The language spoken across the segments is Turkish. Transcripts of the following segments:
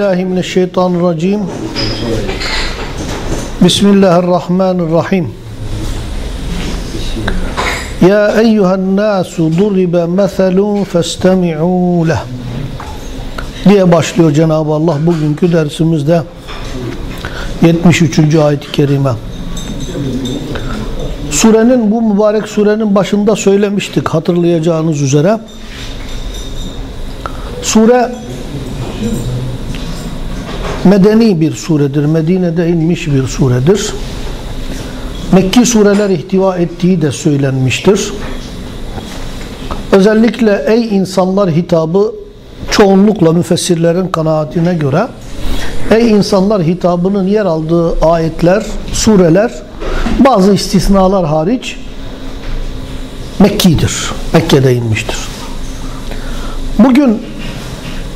Billahi mineşşeytanirracim. Bismillahirrahmanirrahim. Ya eyyuhen nasu duribe meselun festemi'u leh. diye başlıyor Cenab-ı Allah bugünkü dersimizde 73. ayet-i kerime. Surenin bu mübarek surenin başında söylemiştik hatırlayacağınız üzere. Sure medeni bir suredir. Medine'de inmiş bir suredir. Mekki sureler ihtiva ettiği de söylenmiştir. Özellikle ey insanlar hitabı çoğunlukla müfessirlerin kanaatine göre ey insanlar hitabının yer aldığı ayetler, sureler bazı istisnalar hariç Mekki'dir. Mekke'de inmiştir. Bugün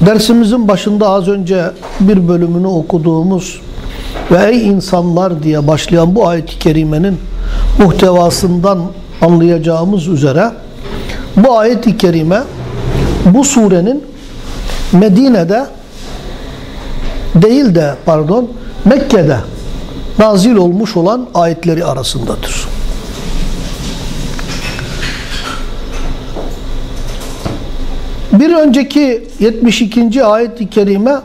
dersimizin başında az önce bir bölümünü okuduğumuz ve ey insanlar diye başlayan bu ayet-i kerimenin muhtevasından anlayacağımız üzere bu ayet-i kerime bu surenin Medine'de değil de pardon Mekke'de nazil olmuş olan ayetleri arasındadır. Bir önceki 72. ayet-i kerime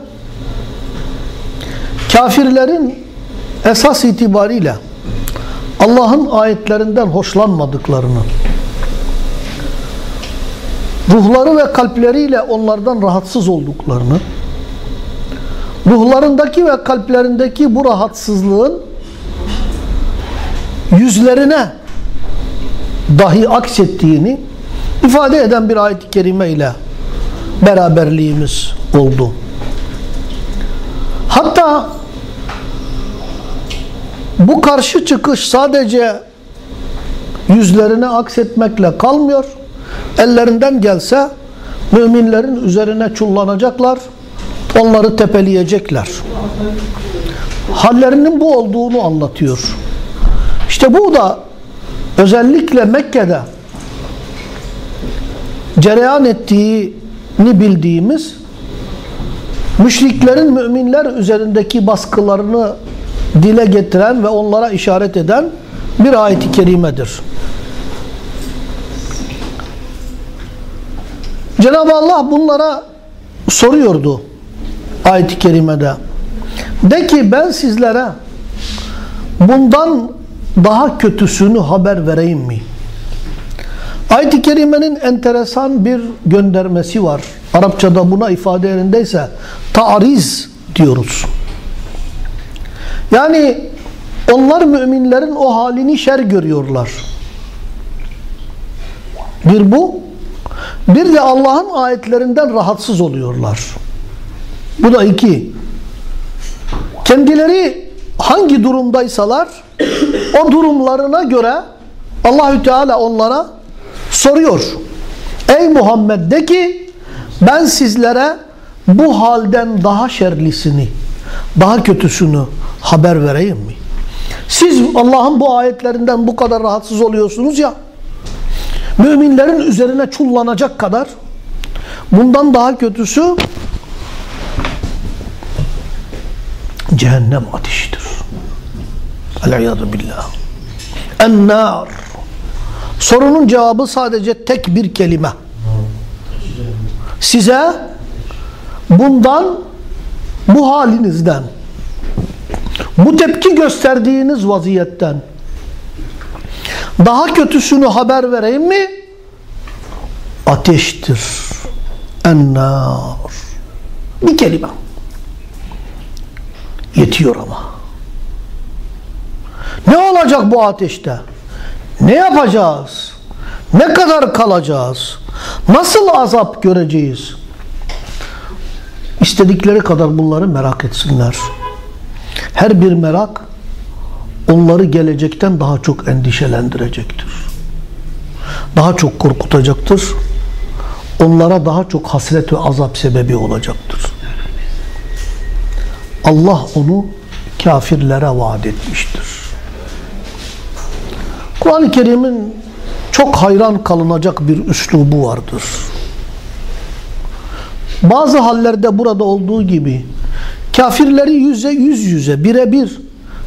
kafirlerin esas itibariyle Allah'ın ayetlerinden hoşlanmadıklarını ruhları ve kalpleriyle onlardan rahatsız olduklarını ruhlarındaki ve kalplerindeki bu rahatsızlığın yüzlerine dahi aksettiğini ifade eden bir ayet-i kerime ile beraberliğimiz oldu. Hatta bu karşı çıkış sadece yüzlerine aksetmekle kalmıyor. Ellerinden gelse müminlerin üzerine çullanacaklar, onları tepeleyecekler. Hallerinin bu olduğunu anlatıyor. İşte bu da özellikle Mekke'de cereyan ettiğini bildiğimiz müşriklerin müminler üzerindeki baskılarını dile getiren ve onlara işaret eden bir ayet-i kerimedir. Cenab-ı Allah bunlara soruyordu ayet-i kerimede. De ki ben sizlere bundan daha kötüsünü haber vereyim mi? Ayet-i kerimenin enteresan bir göndermesi var. Arapçada buna ifade yerindeyse ta'riz diyoruz. Yani onlar müminlerin o halini şer görüyorlar. Bir bu. Bir de Allah'ın ayetlerinden rahatsız oluyorlar. Bu da iki. Kendileri hangi durumdaysalar o durumlarına göre Allahü Teala onlara soruyor. Ey Muhammed de ki ben sizlere bu halden daha şerlisini, daha kötüsünü haber vereyim mi? Siz Allah'ın bu ayetlerinden bu kadar rahatsız oluyorsunuz ya, müminlerin üzerine çullanacak kadar bundan daha kötüsü cehennem ateşidir. El-İyadu billah. En-nar. Sorunun cevabı sadece tek bir kelime. Size bundan, bu halinizden, bu tepki gösterdiğiniz vaziyetten daha kötüsünü haber vereyim mi? Ateştir. En-nar. Bir kelime. Yetiyor ama. Ne olacak bu ateşte? Ne yapacağız? Ne kadar kalacağız? Nasıl azap göreceğiz? İstedikleri kadar bunları merak etsinler. Her bir merak onları gelecekten daha çok endişelendirecektir. Daha çok korkutacaktır. Onlara daha çok hasret ve azap sebebi olacaktır. Allah onu kafirlere vaat etmiştir. Kur'an-ı Kerim'in çok hayran kalınacak bir üslubu vardır. Bazı hallerde burada olduğu gibi kafirleri yüze yüz yüze birebir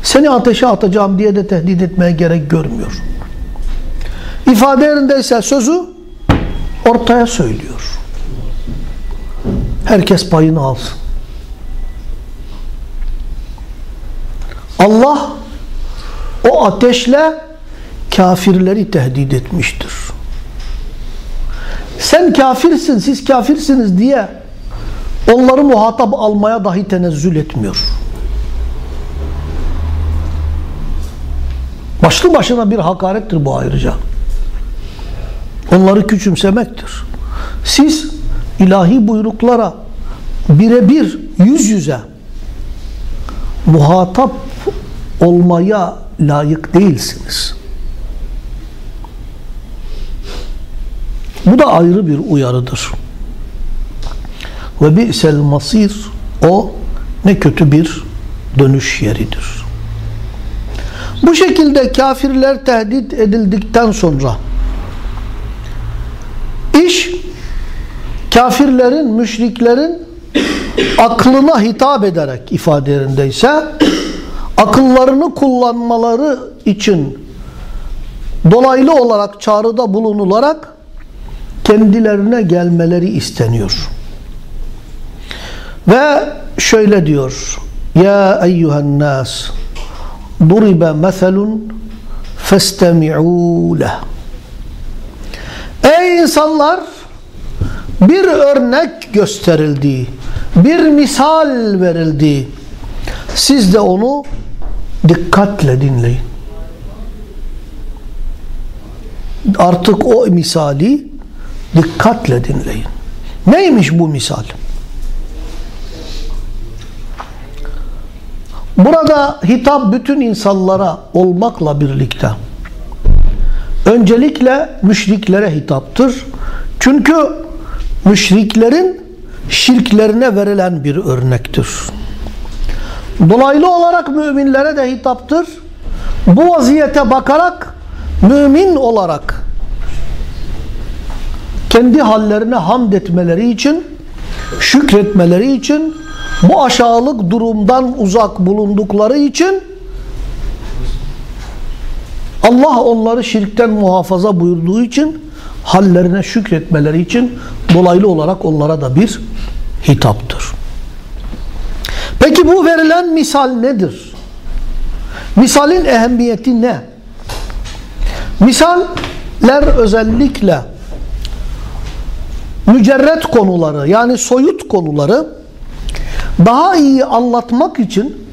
seni ateşe atacağım diye de tehdit etmeye gerek görmüyor. İfade yerindeyse sözü ortaya söylüyor. Herkes payını alsın. Allah o ateşle kafirleri tehdit etmiştir. Sen kafirsin, siz kafirsiniz diye onları muhatap almaya dahi tenezzül etmiyor. Başlı başına bir hakarettir bu ayrıca. Onları küçümsemektir. Siz ilahi buyruklara birebir yüz yüze muhatap olmaya layık değilsiniz. Bu da ayrı bir uyarıdır. Ve bi'sel masir o ne kötü bir dönüş yeridir. Bu şekilde kafirler tehdit edildikten sonra iş kafirlerin, müşriklerin aklına hitap ederek ifade yerindeyse akıllarını kullanmaları için dolaylı olarak çağrıda bulunularak kendilerine gelmeleri isteniyor. Ve şöyle diyor. Ya eyyühen nas duribe meselun festemi'û leh. Ey insanlar bir örnek gösterildi. Bir misal verildi. Siz de onu dikkatle dinleyin. Artık o misali dikkatle dinleyin. Neymiş bu misal? Burada hitap bütün insanlara olmakla birlikte öncelikle müşriklere hitaptır. Çünkü müşriklerin şirklerine verilen bir örnektir. Dolaylı olarak müminlere de hitaptır. Bu vaziyete bakarak mümin olarak kendi hallerine hamd etmeleri için, şükretmeleri için, bu aşağılık durumdan uzak bulundukları için Allah onları şirkten muhafaza buyurduğu için hallerine şükretmeleri için dolaylı olarak onlara da bir hitaptır. Peki bu verilen misal nedir? Misalin ehemmiyeti ne? Misaller özellikle mücerret konuları yani soyut konuları daha iyi anlatmak için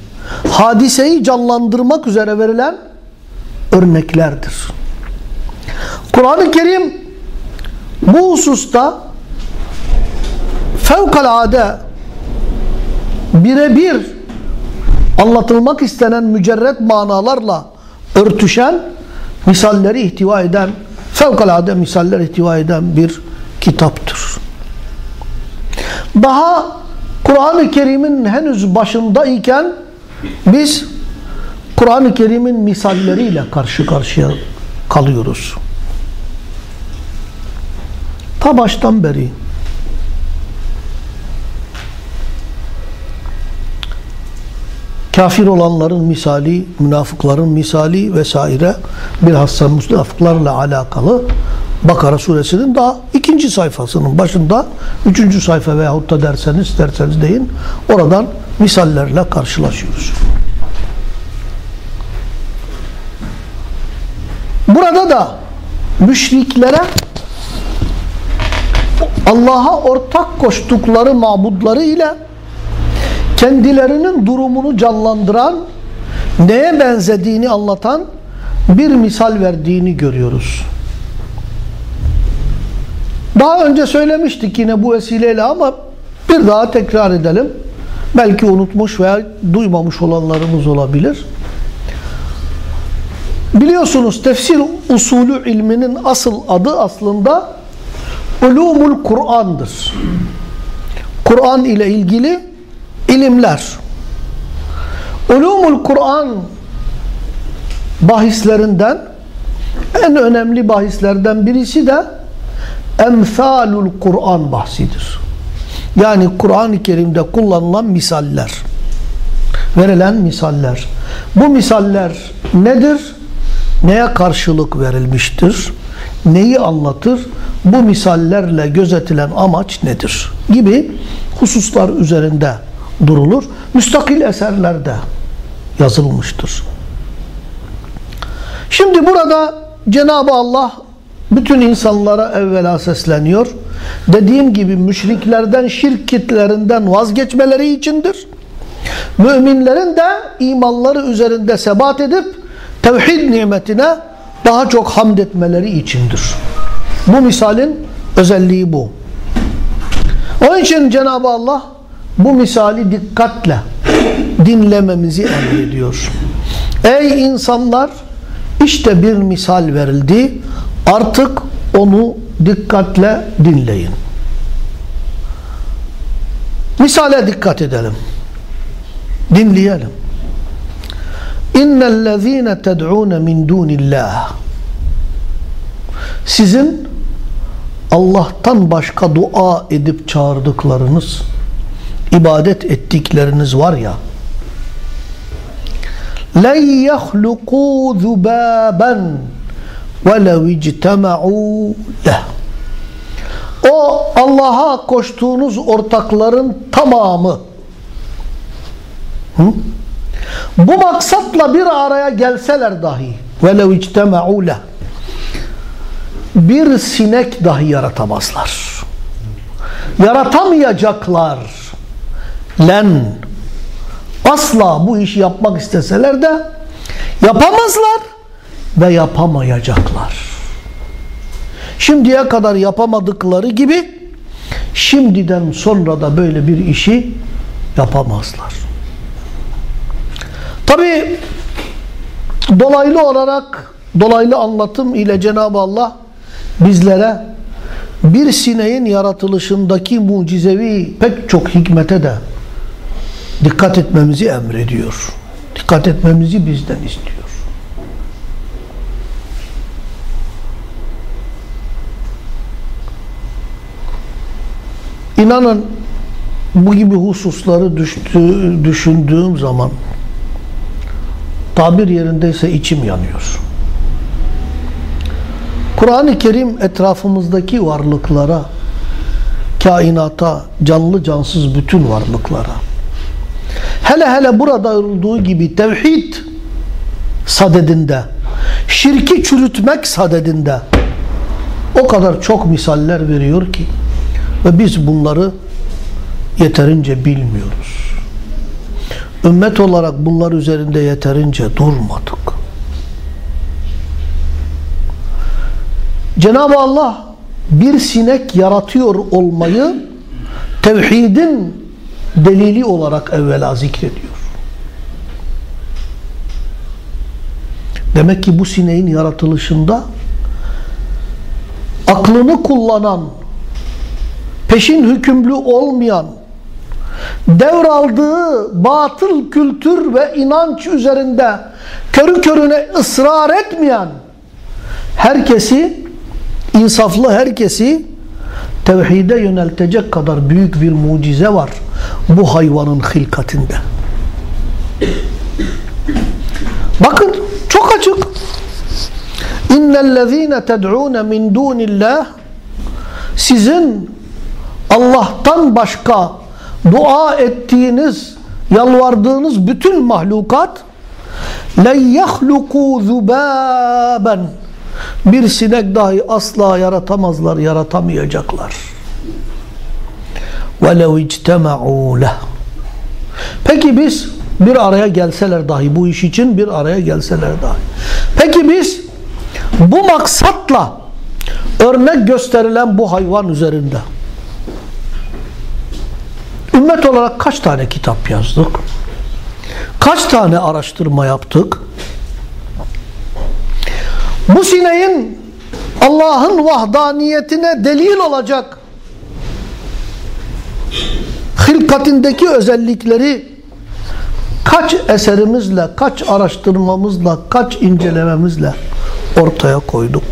hadiseyi canlandırmak üzere verilen örneklerdir. Kur'an-ı Kerim bu hususta fevkalade birebir anlatılmak istenen mücerret manalarla örtüşen misalleri ihtiva eden fevkalade misaller ihtiva eden bir kitaptır. Daha Kur'an-ı Kerim'in henüz başındayken biz Kur'an-ı Kerim'in misalleriyle karşı karşıya kalıyoruz. Ta baştan beri kafir olanların misali, münafıkların misali vesaire bilhassa münafıklarla alakalı Bakara suresinin daha ikinci sayfasının başında üçüncü sayfa veyahut da derseniz derseniz deyin oradan misallerle karşılaşıyoruz. Burada da müşriklere Allah'a ortak koştukları mabudları ile kendilerinin durumunu canlandıran, neye benzediğini anlatan bir misal verdiğini görüyoruz. Daha önce söylemiştik yine bu vesileyle ama bir daha tekrar edelim. Belki unutmuş veya duymamış olanlarımız olabilir. Biliyorsunuz tefsir usulü ilminin asıl adı aslında ulumul Kur'an'dır. Kur'an ile ilgili ilimler. Ulumul Kur'an bahislerinden en önemli bahislerden birisi de emsalul Kur'an bahsidir. Yani Kur'an-ı Kerim'de kullanılan misaller. verilen misaller. Bu misaller nedir? Neye karşılık verilmiştir? Neyi anlatır? Bu misallerle gözetilen amaç nedir? Gibi hususlar üzerinde durulur. Müstakil eserlerde yazılmıştır. Şimdi burada Cenab-ı Allah bütün insanlara evvela sesleniyor. Dediğim gibi müşriklerden, şirk kitlerinden vazgeçmeleri içindir. Müminlerin de imanları üzerinde sebat edip tevhid nimetine daha çok hamd etmeleri içindir. Bu misalin özelliği bu. Onun için Cenab-ı Allah bu misali dikkatle dinlememizi emrediyor. Ey insanlar işte bir misal verildi. Artık onu dikkatle dinleyin. Misale dikkat edelim. Dinleyelim. İnnellezîne ted'ûne min dûnillâh Sizin Allah'tan başka dua edip çağırdıklarınız, ibadet ettikleriniz var ya, لَنْ يَخْلُقُوا ذُبَابًا وَلَوْ اجْتَمَعُوا لَهُ O Allah'a koştuğunuz ortakların tamamı Hı? bu maksatla bir araya gelseler dahi وَلَوْ اجْتَمَعُوا لَهُ bir sinek dahi yaratamazlar. Yaratamayacaklar. Len asla bu işi yapmak isteseler de yapamazlar ve yapamayacaklar. Şimdiye kadar yapamadıkları gibi şimdiden sonra da böyle bir işi yapamazlar. Tabi dolaylı olarak dolaylı anlatım ile Cenab-ı Allah bizlere bir sineğin yaratılışındaki mucizevi pek çok hikmete de dikkat etmemizi emrediyor. Dikkat etmemizi bizden istiyor. İnanın bu gibi hususları düştü, düşündüğüm zaman tabir yerindeyse içim yanıyor. Kur'an-ı Kerim etrafımızdaki varlıklara, kainata, canlı cansız bütün varlıklara, hele hele burada olduğu gibi tevhid sadedinde, şirki çürütmek sadedinde o kadar çok misaller veriyor ki ve biz bunları yeterince bilmiyoruz. Ümmet olarak bunlar üzerinde yeterince durmadık. Cenab-ı Allah bir sinek yaratıyor olmayı tevhidin delili olarak evvela zikrediyor. Demek ki bu sineğin yaratılışında aklını kullanan, peşin hükümlü olmayan, devraldığı batıl kültür ve inanç üzerinde körü körüne ısrar etmeyen herkesi insaflı herkesi tevhide yöneltecek kadar büyük bir mucize var bu hayvanın hilkatinde. Bakın çok açık. İnnellezîne ted'ûne min dûnillah sizin Allah'tan başka dua ettiğiniz, yalvardığınız bütün mahlukat لَنْ يَخْلُقُوا ذُبَابًا bir sinek dahi asla yaratamazlar, yaratamayacaklar. وَلَوْ اِجْتَمَعُوا لَهُ Peki biz bir araya gelseler dahi, bu iş için bir araya gelseler dahi. Peki biz bu maksatla örnek gösterilen bu hayvan üzerinde ümmet olarak kaç tane kitap yazdık? Kaç tane araştırma yaptık? bu sineğin Allah'ın vahdaniyetine delil olacak hilkatindeki özellikleri kaç eserimizle, kaç araştırmamızla, kaç incelememizle ortaya koyduk.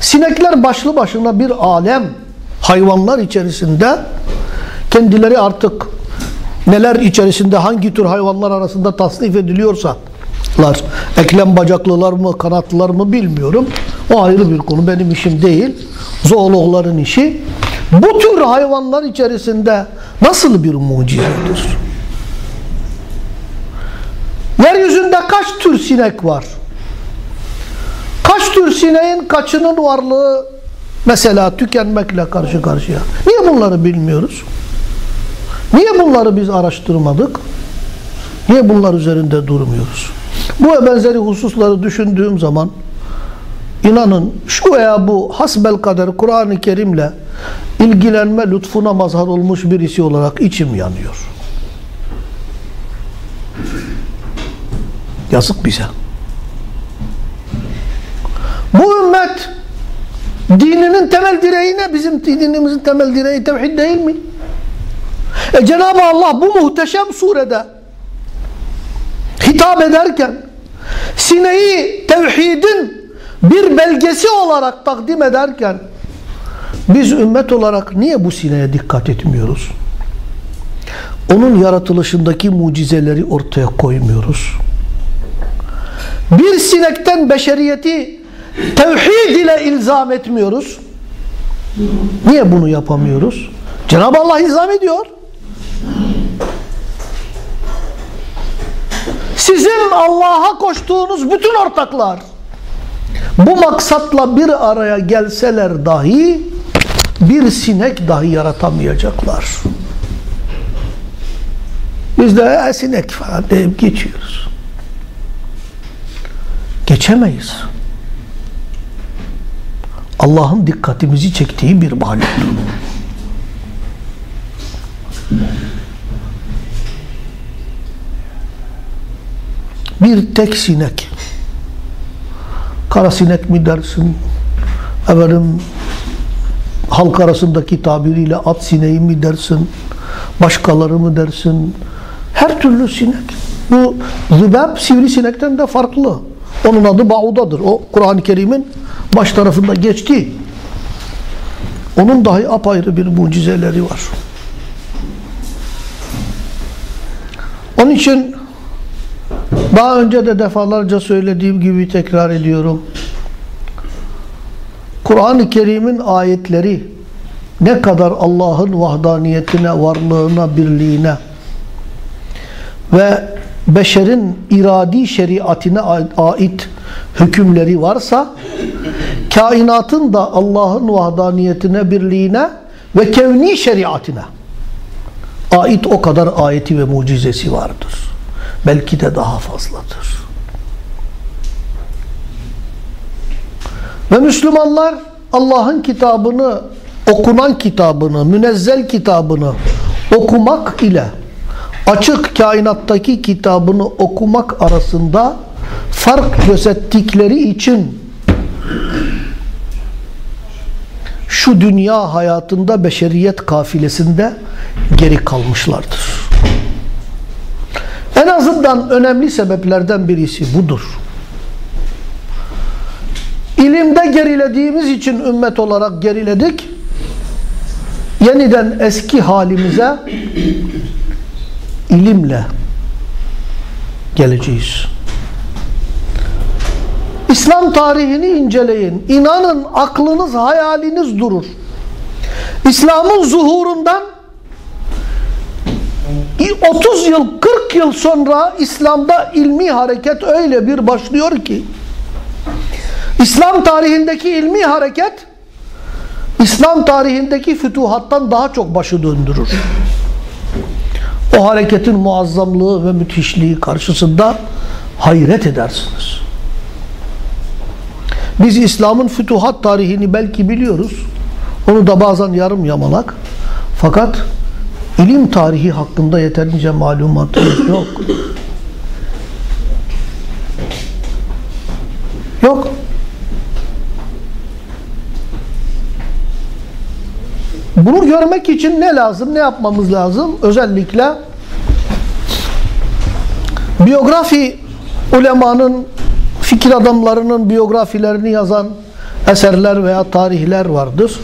Sinekler başlı başına bir alem hayvanlar içerisinde kendileri artık neler içerisinde hangi tür hayvanlar arasında tasnif ediliyorsa eklem bacaklılar mı kanatlılar mı bilmiyorum. O ayrı bir konu benim işim değil. Zoologların işi. Bu tür hayvanlar içerisinde nasıl bir mucizedir? Yeryüzünde kaç tür sinek var? Kaç tür sineğin kaçının varlığı mesela tükenmekle karşı karşıya? Niye bunları bilmiyoruz? Niye bunları biz araştırmadık? Niye bunlar üzerinde durmuyoruz? Bu ve benzeri hususları düşündüğüm zaman inanın şu veya bu hasbel kader Kur'an-ı Kerim'le ilgilenme lütfuna mazhar olmuş birisi olarak içim yanıyor. Yazık bize. Bu ümmet dininin temel direği ne? Bizim dinimizin temel direği tevhid değil mi? E Cenab-ı Allah bu muhteşem surede hitap ederken sineği tevhidin bir belgesi olarak takdim ederken biz ümmet olarak niye bu sineğe dikkat etmiyoruz? Onun yaratılışındaki mucizeleri ortaya koymuyoruz. Bir sinekten beşeriyeti tevhid ile ilzam etmiyoruz. Niye bunu yapamıyoruz? Cenab-ı Allah ilzam ediyor. Sizin Allah'a koştuğunuz bütün ortaklar bu maksatla bir araya gelseler dahi bir sinek dahi yaratamayacaklar. Biz de e, sinek falan deyip geçiyoruz. Geçemeyiz. Allah'ın dikkatimizi çektiği bir varlıktır. Bir tek sinek. Kara sinek mi dersin? Efendim halk arasındaki tabiriyle at sineği mi dersin? Başkaları mı dersin? Her türlü sinek. Bu zübab sivrisinekten de farklı. Onun adı baudadır. O Kur'an-ı Kerim'in baş tarafında geçti. Onun dahi apayrı bir mucizeleri var. Onun için daha önce de defalarca söylediğim gibi tekrar ediyorum. Kur'an-ı Kerim'in ayetleri ne kadar Allah'ın vahdaniyetine, varlığına, birliğine ve beşerin iradi şeriatine ait hükümleri varsa kainatın da Allah'ın vahdaniyetine, birliğine ve kevni şeriatine ait o kadar ayeti ve mucizesi vardır. Belki de daha fazladır. Ve Müslümanlar Allah'ın kitabını, okunan kitabını, münezzel kitabını okumak ile açık kainattaki kitabını okumak arasında fark gözettikleri için şu dünya hayatında beşeriyet kafilesinde geri kalmışlardır. Azından önemli sebeplerden birisi budur. İlimde gerilediğimiz için ümmet olarak geriledik. Yeniden eski halimize ilimle geleceğiz. İslam tarihini inceleyin. İnanın aklınız, hayaliniz durur. İslam'ın zuhurundan 30 yıl, 40 yıl sonra İslam'da ilmi hareket öyle bir başlıyor ki İslam tarihindeki ilmi hareket İslam tarihindeki fütuhattan daha çok başı döndürür. O hareketin muazzamlığı ve müthişliği karşısında hayret edersiniz. Biz İslam'ın fütuhat tarihini belki biliyoruz. Onu da bazen yarım yamalak. Fakat ilim tarihi hakkında yeterince malumatımız yok. Yok. Bunu görmek için ne lazım? Ne yapmamız lazım? Özellikle biyografi ulemanın fikir adamlarının biyografilerini yazan eserler veya tarihler vardır.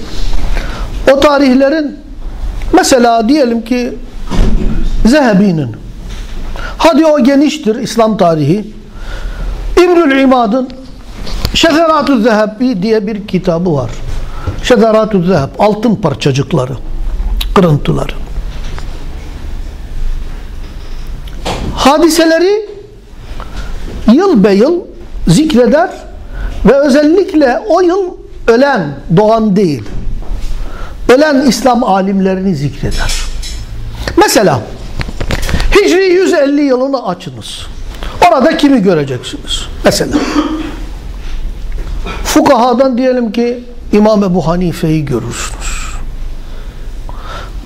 O tarihlerin mesela diyelim ki Zehebi'nin hadi o geniştir İslam tarihi İbnül İmad'ın Şezeratü Zehebi diye bir kitabı var. Şezeratü Zeheb altın parçacıkları kırıntıları. Hadiseleri yıl be yıl zikreder ve özellikle o yıl ölen, doğan değil, ölen İslam alimlerini zikreder. Mesela Hicri 150 yılını açınız. Orada kimi göreceksiniz? Mesela fukahadan diyelim ki İmam Ebu Hanife'yi görürsünüz.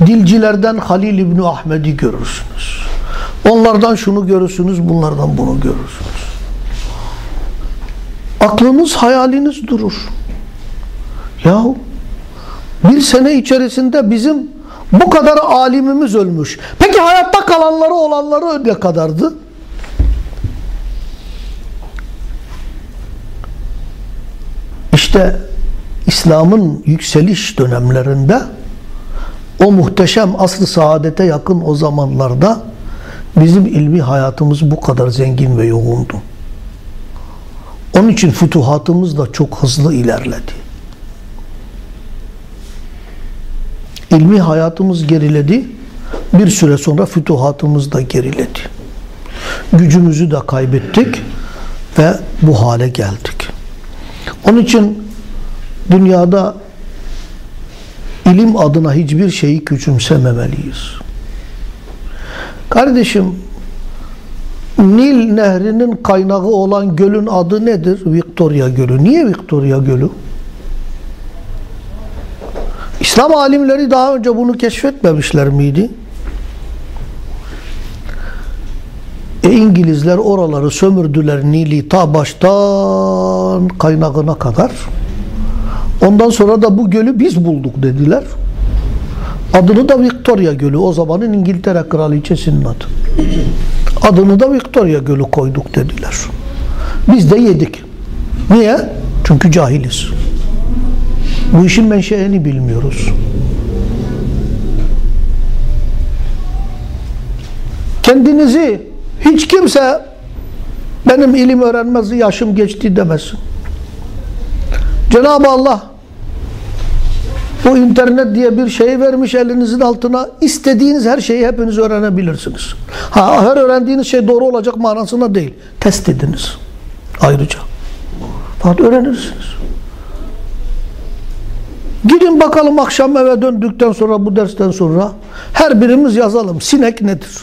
Dilcilerden Halil İbni Ahmet'i görürsünüz. Onlardan şunu görürsünüz, bunlardan bunu görürsünüz. Aklınız, hayaliniz durur. Yahu bir sene içerisinde bizim bu kadar alimimiz ölmüş. Peki hayatta kalanları olanları ne kadardı? İşte İslam'ın yükseliş dönemlerinde o muhteşem asr-ı saadete yakın o zamanlarda bizim ilmi hayatımız bu kadar zengin ve yoğundu. Onun için fütuhatımız da çok hızlı ilerledi. İlmi hayatımız geriledi. Bir süre sonra fütuhatımız da geriledi. Gücümüzü de kaybettik ve bu hale geldik. Onun için dünyada ilim adına hiçbir şeyi küçümsememeliyiz. Kardeşim Nil nehrinin kaynağı olan gölün adı nedir? Victoria Gölü. Niye Victoria Gölü? İslam alimleri daha önce bunu keşfetmemişler miydi? E İngilizler oraları sömürdüler Nil'i ta baştan kaynağına kadar. Ondan sonra da bu gölü biz bulduk dediler. Adını da Victoria Gölü. O zamanın İngiltere Kraliçesi'nin adı. Adını da Victoria Gölü koyduk dediler. Biz de yedik. Niye? Çünkü cahiliz. Bu işin menşeini bilmiyoruz. Kendinizi hiç kimse benim ilim öğrenmez, yaşım geçti demesin. Cenab-ı Allah bu internet diye bir şey vermiş elinizin altına. istediğiniz her şeyi hepiniz öğrenebilirsiniz. Ha, her öğrendiğiniz şey doğru olacak manasına değil. Test ediniz. Ayrıca. Fakat öğrenirsiniz. Gidin bakalım akşam eve döndükten sonra bu dersten sonra her birimiz yazalım. Sinek nedir?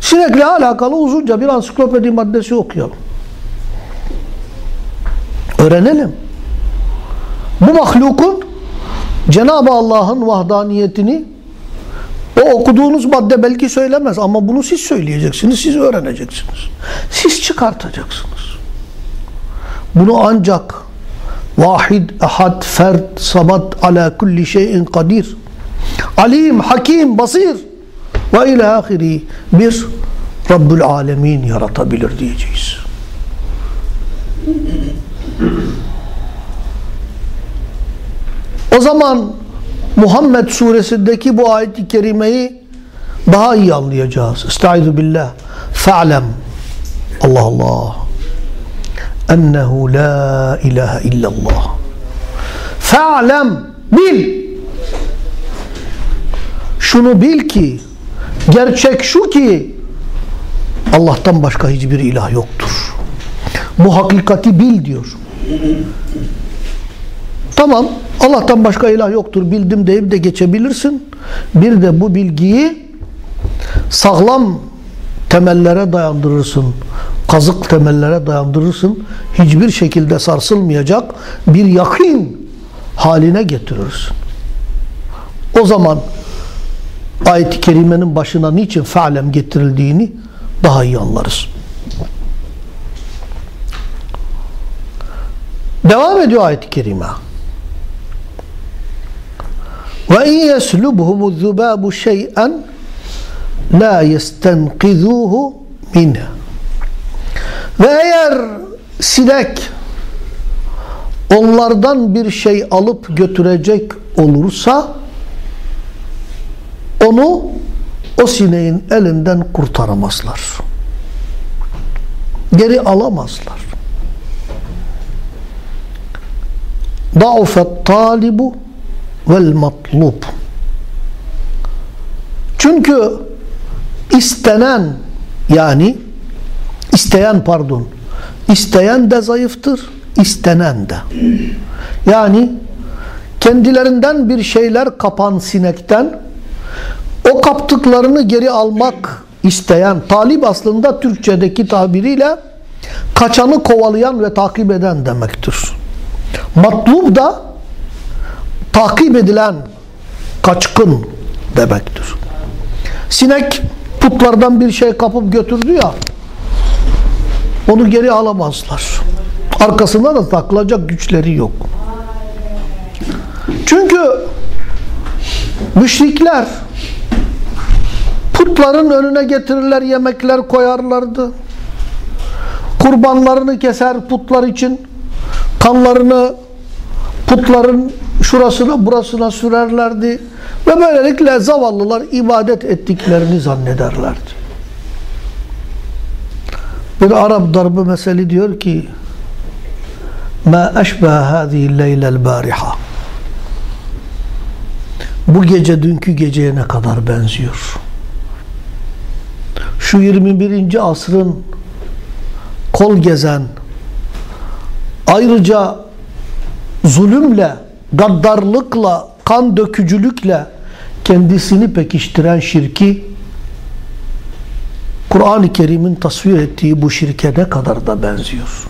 Sinekle alakalı uzunca bir ansiklopedi maddesi okuyalım. Öğrenelim. Bu mahlukun Cenab-ı Allah'ın vahdaniyetini o okuduğunuz madde belki söylemez ama bunu siz söyleyeceksiniz, siz öğreneceksiniz. Siz çıkartacaksınız. Bunu ancak vahid, ahad, fert, samat, ala kulli şeyin kadir, alim, hakim, basir ve ila ahiri bir Rabbül Alemin yaratabilir diyeceğiz. O zaman Muhammed suresindeki bu ayet-i kerimeyi daha iyi anlayacağız. Estaizu billah. Fa'lem. Allah Allah. Ennehu la ilahe illallah. Fa'lem. Bil. Şunu bil ki gerçek şu ki Allah'tan başka hiçbir ilah yoktur. Bu hakikati bil diyor. Tamam. Allah'tan başka ilah yoktur bildim deyip de geçebilirsin. Bir de bu bilgiyi sağlam temellere dayandırırsın. Kazık temellere dayandırırsın. Hiçbir şekilde sarsılmayacak bir yakın haline getirirsin. O zaman ayet-i kerimenin başına niçin fe'lem getirildiğini daha iyi anlarız. Devam ediyor ayet-i kerime. Ve in yeslubhumu zubabu şey'en la yestenkizuhu minhu. Ve eğer sinek onlardan bir şey alıp götürecek olursa onu o sineğin elinden kurtaramazlar. Geri alamazlar. Da'ufet talibu vel matlub. Çünkü istenen yani isteyen pardon isteyen de zayıftır istenen de. Yani kendilerinden bir şeyler kapan sinekten o kaptıklarını geri almak isteyen talip aslında Türkçedeki tabiriyle kaçanı kovalayan ve takip eden demektir. Matlub da takip edilen kaçkın demektir. Sinek putlardan bir şey kapıp götürdü ya onu geri alamazlar. Arkasında da takılacak güçleri yok. Çünkü müşrikler putların önüne getirirler, yemekler koyarlardı. Kurbanlarını keser putlar için. Kanlarını putların şurasına burasına sürerlerdi. Ve böylelikle zavallılar ibadet ettiklerini zannederlerdi. Bir Arap darbe meseli diyor ki Ma eşbeha hâzihi leylel bâriha Bu gece dünkü geceye ne kadar benziyor. Şu 21. asrın kol gezen ayrıca zulümle, gaddarlıkla, kan dökücülükle kendisini pekiştiren şirki Kur'an-ı Kerim'in tasvir ettiği bu şirke ne kadar da benziyor.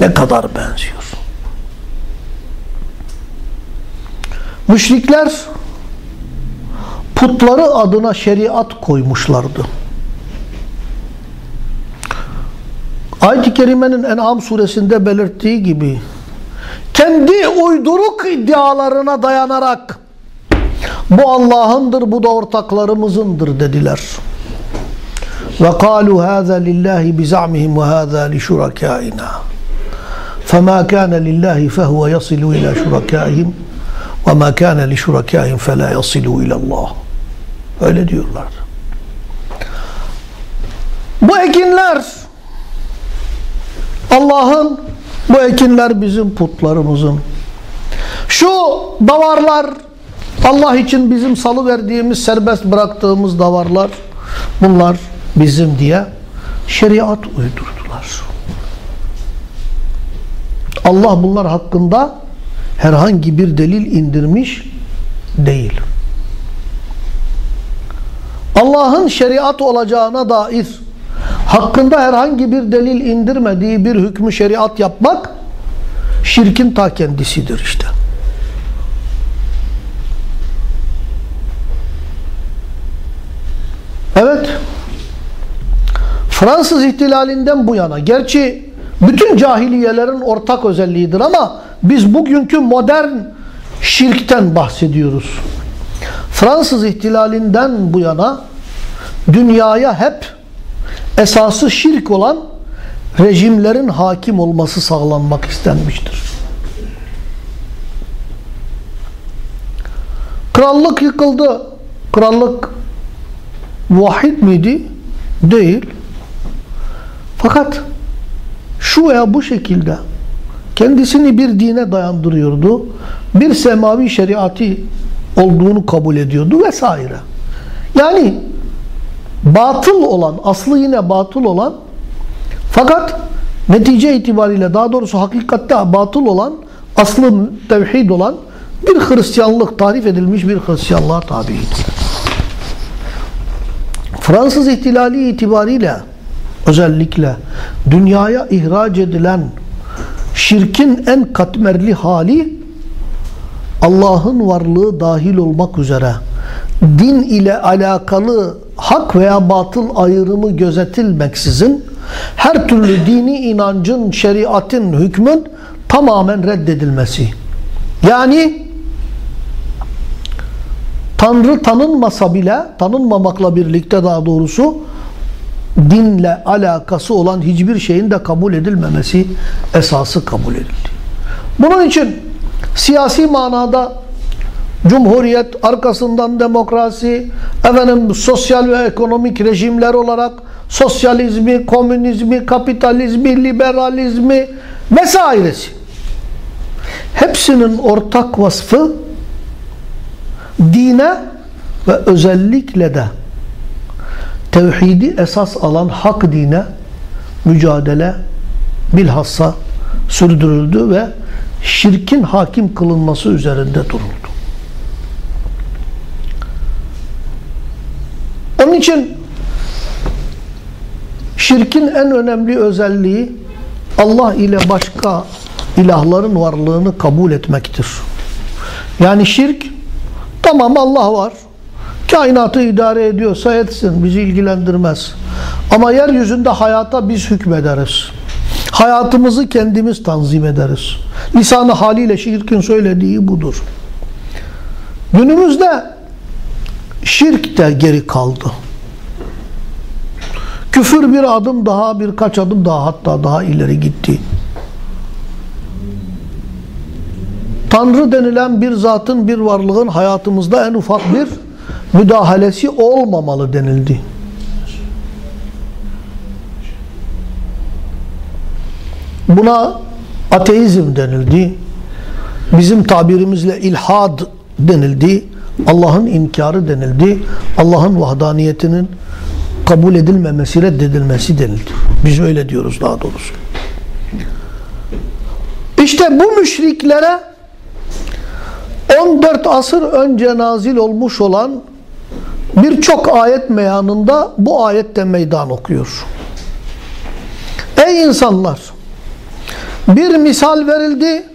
Ne kadar benziyor. Müşrikler putları adına şeriat koymuşlardı. Ayet-i Kerime'nin En'am suresinde belirttiği gibi kendi uyduruk iddialarına dayanarak bu Allah'ındır, bu da ortaklarımızındır dediler. Ve kalu haza lillahi bi za'mihim ve haza li şurakaina. Fema kana lillahi fehuve yasilu ila şurakaihim ve ma kana li şurakaihim fe la yasilu ila Allah. Öyle diyorlar. Bu ekinler Allah'ın bu ekinler bizim putlarımızın. Şu davarlar Allah için bizim salı verdiğimiz, serbest bıraktığımız davarlar bunlar bizim diye şeriat uydurdular. Allah bunlar hakkında herhangi bir delil indirmiş değil. Allah'ın şeriat olacağına dair hakkında herhangi bir delil indirmediği bir hükmü şeriat yapmak şirkin ta kendisidir işte. Evet. Fransız ihtilalinden bu yana gerçi bütün cahiliyelerin ortak özelliğidir ama biz bugünkü modern şirkten bahsediyoruz. Fransız ihtilalinden bu yana dünyaya hep esası şirk olan rejimlerin hakim olması sağlanmak istenmiştir. Krallık yıkıldı. Krallık vahid miydi? Değil. Fakat şu veya bu şekilde kendisini bir dine dayandırıyordu. Bir semavi şeriatı olduğunu kabul ediyordu vesaire. Yani batıl olan, aslı yine batıl olan fakat netice itibariyle daha doğrusu hakikatte batıl olan, aslı tevhid olan bir Hristiyanlık, tarif edilmiş bir Hristiyanlığa tabiidir. Fransız ihtilali itibariyle özellikle dünyaya ihraç edilen şirkin en katmerli hali Allah'ın varlığı dahil olmak üzere din ile alakalı hak veya batıl ayrımı gözetilmeksizin her türlü dini inancın, şeriatın, hükmün tamamen reddedilmesi. Yani Tanrı tanınmasa bile, tanınmamakla birlikte daha doğrusu dinle alakası olan hiçbir şeyin de kabul edilmemesi esası kabul edildi. Bunun için siyasi manada cumhuriyet, arkasından demokrasi, efendim sosyal ve ekonomik rejimler olarak sosyalizmi, komünizmi, kapitalizmi, liberalizmi vesairesi. Hepsinin ortak vasfı dine ve özellikle de tevhidi esas alan hak dine mücadele bilhassa sürdürüldü ve şirkin hakim kılınması üzerinde duruldu. Onun için şirkin en önemli özelliği Allah ile başka ilahların varlığını kabul etmektir. Yani şirk tamam Allah var. Kainatı idare ediyorsa etsin. Bizi ilgilendirmez. Ama yeryüzünde hayata biz hükmederiz. Hayatımızı kendimiz tanzim ederiz. Lisanı haliyle şirkin söylediği budur. Günümüzde şirk de geri kaldı. Küfür bir adım daha, birkaç adım daha hatta daha ileri gitti. Tanrı denilen bir zatın, bir varlığın hayatımızda en ufak bir müdahalesi olmamalı denildi. Buna ateizm denildi. Bizim tabirimizle ilhad denildi. Allah'ın inkarı denildi. Allah'ın vahdaniyetinin kabul edilmemesi, reddedilmesi denildi. Biz öyle diyoruz daha doğrusu. İşte bu müşriklere 14 asır önce nazil olmuş olan birçok ayet meyanında bu ayette meydan okuyor. Ey insanlar! Bir misal verildi.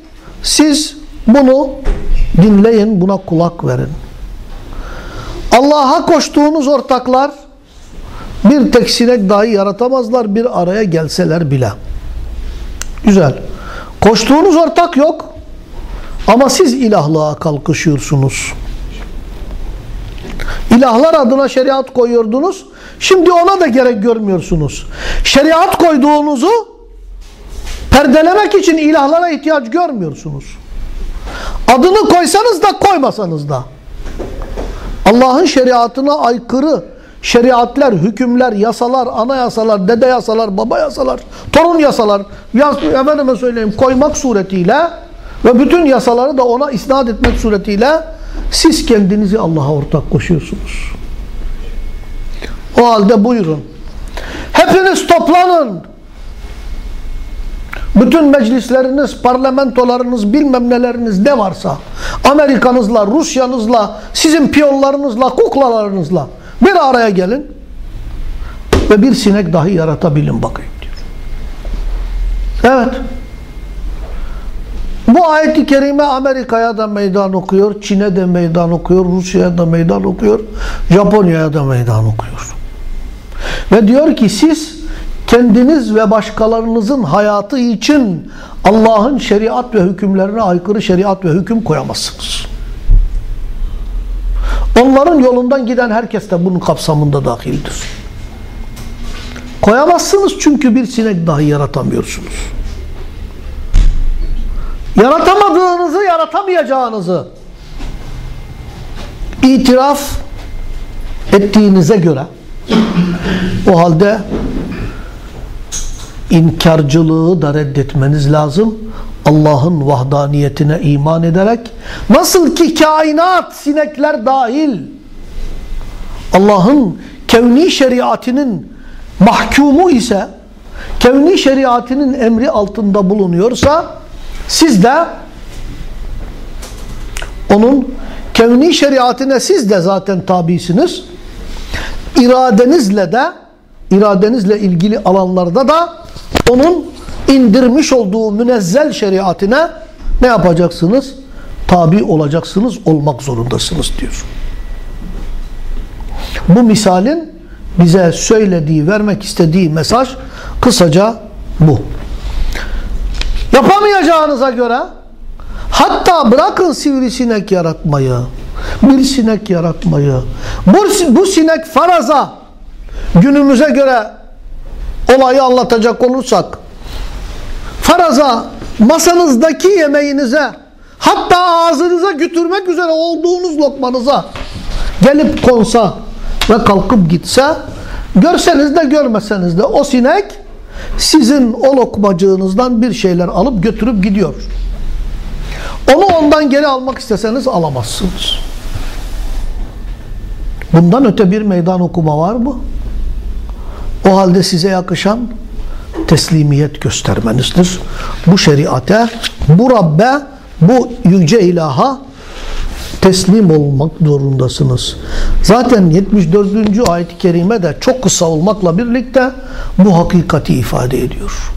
Siz bunu dinleyin, buna kulak verin. Allah'a koştuğunuz ortaklar bir tek sinek dahi yaratamazlar bir araya gelseler bile. Güzel. Koştuğunuz ortak yok. Ama siz ilahlığa kalkışıyorsunuz. İlahlar adına şeriat koyuyordunuz. Şimdi ona da gerek görmüyorsunuz. Şeriat koyduğunuzu perdelemek için ilahlara ihtiyaç görmüyorsunuz. Adını koysanız da koymasanız da. Allah'ın şeriatına aykırı şeriatler, hükümler, yasalar, anayasalar, dede yasalar, baba yasalar, torun yasalar, yas efendime söyleyeyim koymak suretiyle ve bütün yasaları da ona isnat etmek suretiyle siz kendinizi Allah'a ortak koşuyorsunuz. O halde buyurun. Hepiniz toplanın. Bütün meclisleriniz, parlamentolarınız, bilmem neleriniz ne varsa Amerikanızla, Rusya'nızla, sizin piyonlarınızla, kuklalarınızla bir araya gelin ve bir sinek dahi yaratabilin bakayım diyor. Evet. Bu ayet-i kerime Amerika'ya da meydan okuyor, Çin'e de meydan okuyor, Rusya'ya da meydan okuyor, Japonya'ya da meydan okuyor. Ve diyor ki siz kendiniz ve başkalarınızın hayatı için Allah'ın şeriat ve hükümlerine aykırı şeriat ve hüküm koyamazsınız. Onların yolundan giden herkes de bunun kapsamında dahildir. Koyamazsınız çünkü bir sinek dahi yaratamıyorsunuz. Yaratamadığınızı, yaratamayacağınızı itiraf ettiğinize göre o halde inkarcılığı da reddetmeniz lazım. Allah'ın vahdaniyetine iman ederek nasıl ki kainat sinekler dahil Allah'ın kevni şeriatinin mahkumu ise kevni şeriatinin emri altında bulunuyorsa siz de onun kevni şeriatine siz de zaten tabisiniz. İradenizle de iradenizle ilgili alanlarda da onun indirmiş olduğu münezzel şeriatine ne yapacaksınız? Tabi olacaksınız, olmak zorundasınız diyor. Bu misalin bize söylediği, vermek istediği mesaj kısaca bu. Yapamayacağınıza göre hatta bırakın sivrisinek yaratmayı, bir sinek yaratmayı, bu, bu sinek faraza günümüze göre olayı anlatacak olursak faraza masanızdaki yemeğinize hatta ağzınıza götürmek üzere olduğunuz lokmanıza gelip konsa ve kalkıp gitse görseniz de görmeseniz de o sinek sizin o lokmacığınızdan bir şeyler alıp götürüp gidiyor. Onu ondan geri almak isteseniz alamazsınız. Bundan öte bir meydan okuma var mı? O halde size yakışan teslimiyet göstermenizdir. Bu şeriate, bu Rabbe, bu yüce ilaha teslim olmak zorundasınız. Zaten 74. ayet-i kerime de çok kısa olmakla birlikte bu hakikati ifade ediyor.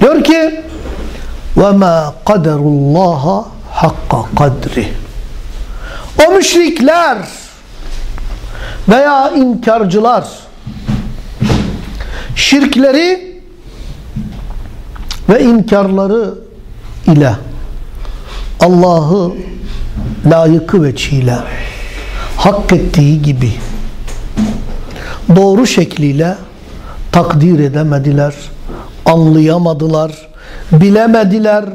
Diyor ki وَمَا قَدَرُ اللّٰهَ حَقَّ قَدْرِ O müşrikler veya inkarcılar şirkleri ve inkarları ile Allah'ı layıkı ve çiğle hak ettiği gibi doğru şekliyle takdir edemediler, anlayamadılar, bilemediler,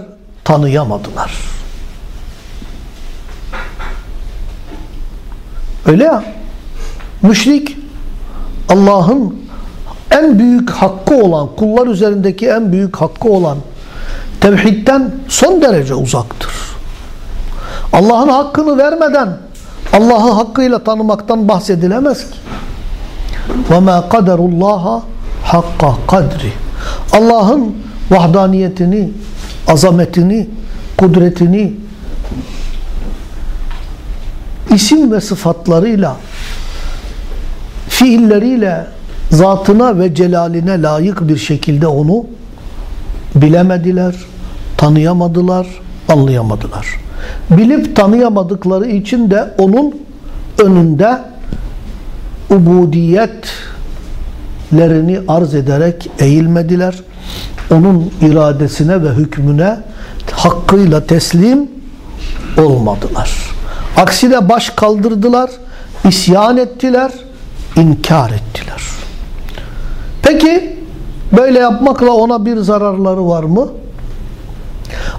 tanıyamadılar. Öyle ya. Müşrik Allah'ın en büyük hakkı olan, kullar üzerindeki en büyük hakkı olan tevhidden son derece uzaktır. Allah'ın hakkını vermeden Allah'ı hakkıyla tanımaktan bahsedilemez ki. وَمَا قَدَرُ اللّٰهَ حَقَّ kadri. Allah'ın vahdaniyetini, azametini, kudretini isim ve sıfatlarıyla fiilleriyle zatına ve celaline layık bir şekilde onu bilemediler, tanıyamadılar, anlayamadılar. Bilip tanıyamadıkları için de onun önünde ubudiyetlerini arz ederek eğilmediler. Onun iradesine ve hükmüne hakkıyla teslim olmadılar. Aksine baş kaldırdılar, isyan ettiler, inkar ettiler. Peki böyle yapmakla ona bir zararları var mı?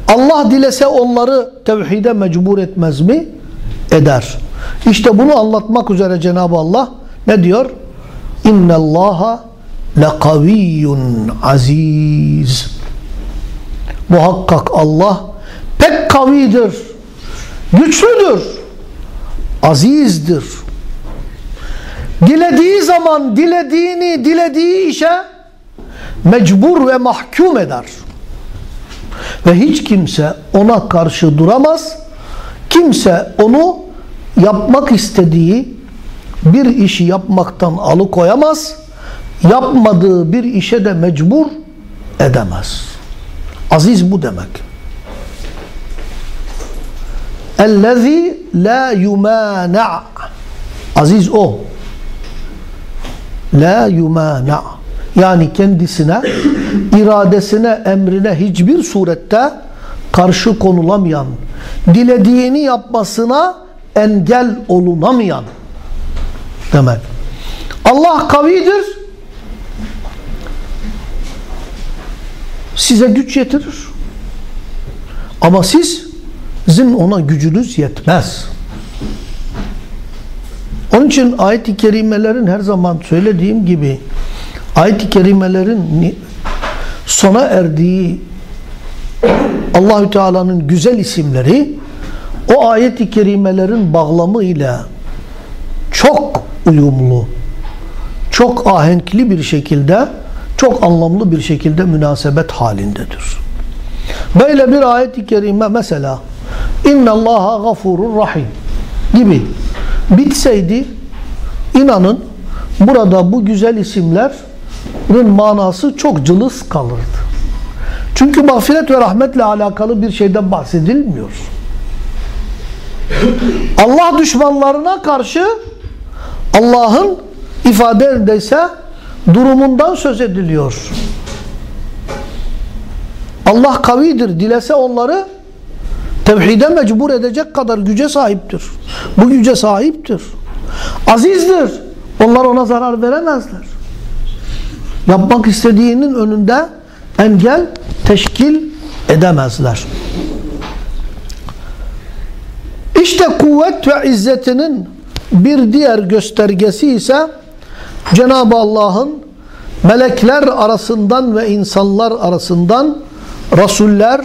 Allah dilese onları tevhide mecbur etmez mi? Eder. İşte bunu anlatmak üzere Cenab-ı Allah ne diyor? İnne Allaha lekaviyyun aziz. Muhakkak Allah pek kavidir, güçlüdür, azizdir. Dilediği zaman dilediğini, dilediği işe mecbur ve mahkum eder. Ve hiç kimse ona karşı duramaz. Kimse onu yapmak istediği bir işi yapmaktan alıkoyamaz. Yapmadığı bir işe de mecbur edemez. Aziz bu demek. Ellezî la yumâna' Aziz o. La yumâna' Yani kendisine, iradesine, emrine hiçbir surette karşı konulamayan, dilediğini yapmasına engel olunamayan demek. Allah kavidir. Size güç yetirir. Ama siz sizin ona gücünüz yetmez. Onun için ayet-i kerimelerin her zaman söylediğim gibi ayet-i kerimelerin sona erdiği Allahü Teala'nın güzel isimleri o ayet-i kerimelerin bağlamı ile çok uyumlu, çok ahenkli bir şekilde, çok anlamlı bir şekilde münasebet halindedir. Böyle bir ayet-i kerime mesela İnna Allaha gafurur rahim gibi bitseydi inanın burada bu güzel isimlerin manası çok cılız kalırdı. Çünkü mağfiret ve rahmetle alakalı bir şeyden bahsedilmiyor. Allah düşmanlarına karşı Allah'ın ifade edilse durumundan söz ediliyor. Allah kavidir. Dilese onları tevhide mecbur edecek kadar güce sahiptir. Bu güce sahiptir. Azizdir. Onlar ona zarar veremezler. Yapmak istediğinin önünde engel teşkil edemezler. İşte kuvvet ve izzetinin bir diğer göstergesi ise Cenab-ı Allah'ın melekler arasından ve insanlar arasından rasuller,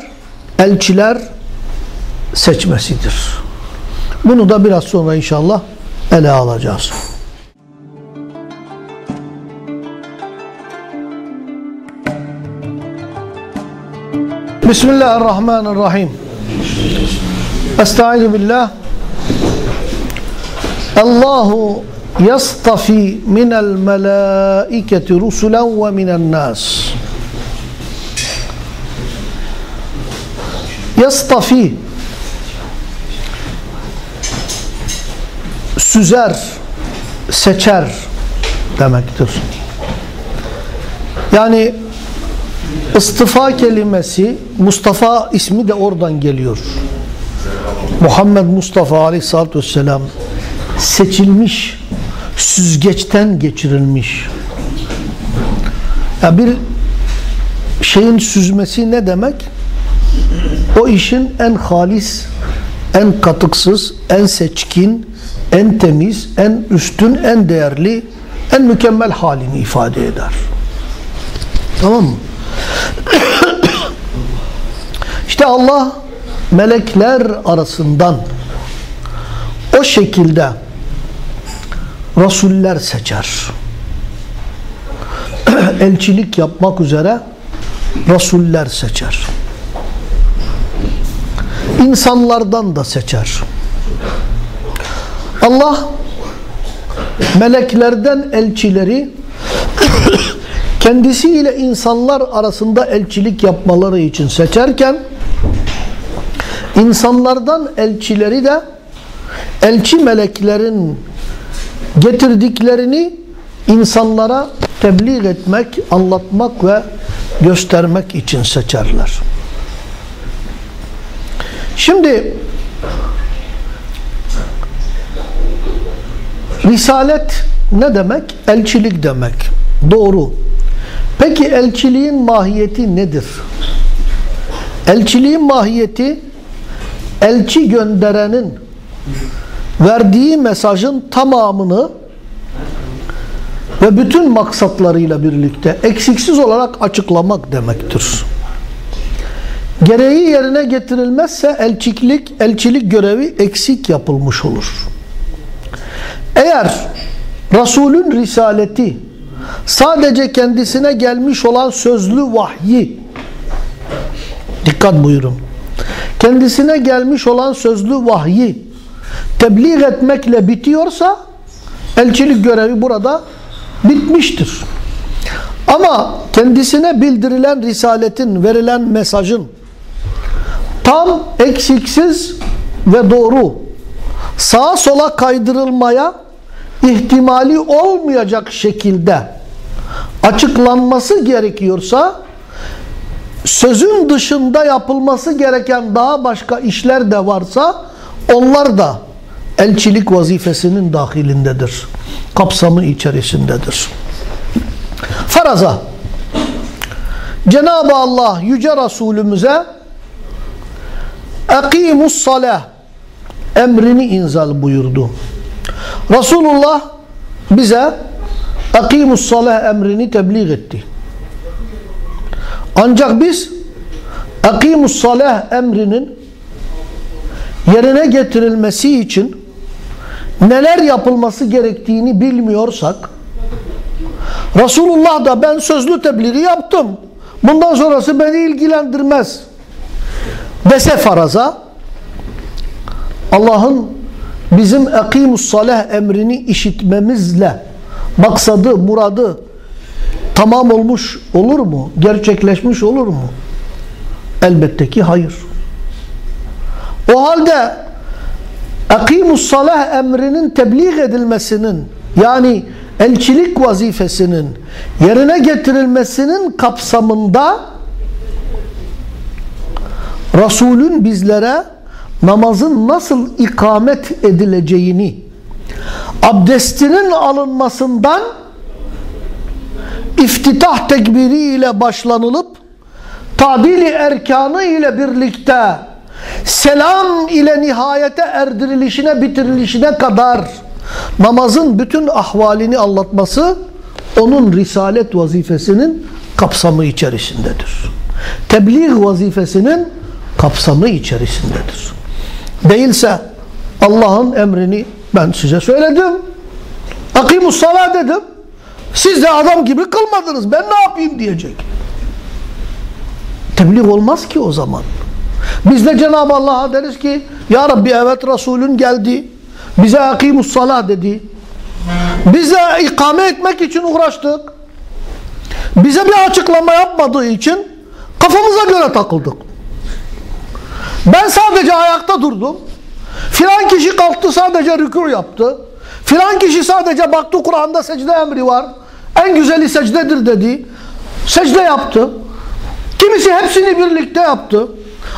elçiler seçmesidir. Bunu da biraz sonra inşallah ele alacağız. Bismillahirrahmanirrahim. Estaizu billah. Allahu yastafi minel melaiketi rusulen ve minen nas. Yastafi süzer, seçer demektir. Yani istifa kelimesi, Mustafa ismi de oradan geliyor. Muhammed Mustafa aleyhissalatü vesselam seçilmiş, süzgeçten geçirilmiş. Ya bir şeyin süzmesi ne demek? O işin en halis, en katıksız, en seçkin, en temiz, en üstün, en değerli, en mükemmel halini ifade eder. Tamam mı? İşte Allah melekler arasından o şekilde rasuller seçer. Elçilik yapmak üzere rasuller seçer. İnsanlardan da seçer. Allah meleklerden elçileri kendisiyle insanlar arasında elçilik yapmaları için seçerken insanlardan elçileri de elçi meleklerin getirdiklerini insanlara tebliğ etmek, anlatmak ve göstermek için seçerler. Şimdi Risalet ne demek? Elçilik demek. Doğru. Peki elçiliğin mahiyeti nedir? Elçiliğin mahiyeti elçi gönderenin verdiği mesajın tamamını ve bütün maksatlarıyla birlikte eksiksiz olarak açıklamak demektir. Gereği yerine getirilmezse elçilik, elçilik görevi eksik yapılmış olur. Eğer Resulün risaleti sadece kendisine gelmiş olan sözlü vahyi dikkat buyurun kendisine gelmiş olan sözlü vahyi tebliğ etmekle bitiyorsa elçilik görevi burada bitmiştir. Ama kendisine bildirilen risaletin, verilen mesajın tam eksiksiz ve doğru sağa sola kaydırılmaya ihtimali olmayacak şekilde açıklanması gerekiyorsa sözün dışında yapılması gereken daha başka işler de varsa onlar da elçilik vazifesinin dahilindedir. Kapsamı içerisindedir. Faraza Cenab-ı Allah Yüce Resulümüze Ekimus salah emrini inzal buyurdu. Resulullah bize Ekimus salah emrini tebliğ etti. Ancak biz Ekimus salah emrinin yerine getirilmesi için neler yapılması gerektiğini bilmiyorsak Resulullah da ben sözlü tebliği yaptım. Bundan sonrası beni ilgilendirmez. Dese faraza Allah'ın bizim ekimus salah emrini işitmemizle maksadı, muradı tamam olmuş olur mu? Gerçekleşmiş olur mu? Elbette ki hayır. O halde ekimus salah emrinin tebliğ edilmesinin yani elçilik vazifesinin yerine getirilmesinin kapsamında Resulün bizlere namazın nasıl ikamet edileceğini abdestinin alınmasından iftitah tekbiri ile başlanılıp tadili erkanı ile birlikte selam ile nihayete erdirilişine, bitirilişine kadar namazın bütün ahvalini anlatması onun risalet vazifesinin kapsamı içerisindedir. Tebliğ vazifesinin kapsamı içerisindedir. Değilse Allah'ın emrini ben size söyledim. Akimus salat dedim. Siz de adam gibi kılmadınız. Ben ne yapayım diyecek. Tebliğ olmaz ki o zaman. Biz de Cenab-ı Allah'a deriz ki Ya Rabbi evet Resulün geldi. Bize akimus salat dedi. Biz de ikame etmek için uğraştık. Bize bir açıklama yapmadığı için kafamıza göre takıldık. Ben sadece ayakta durdum. Filan kişi kalktı sadece rükû yaptı. Filan kişi sadece baktı Kur'an'da secde emri var. En güzeli secdedir dedi. Secde yaptı. Kimisi hepsini birlikte yaptı.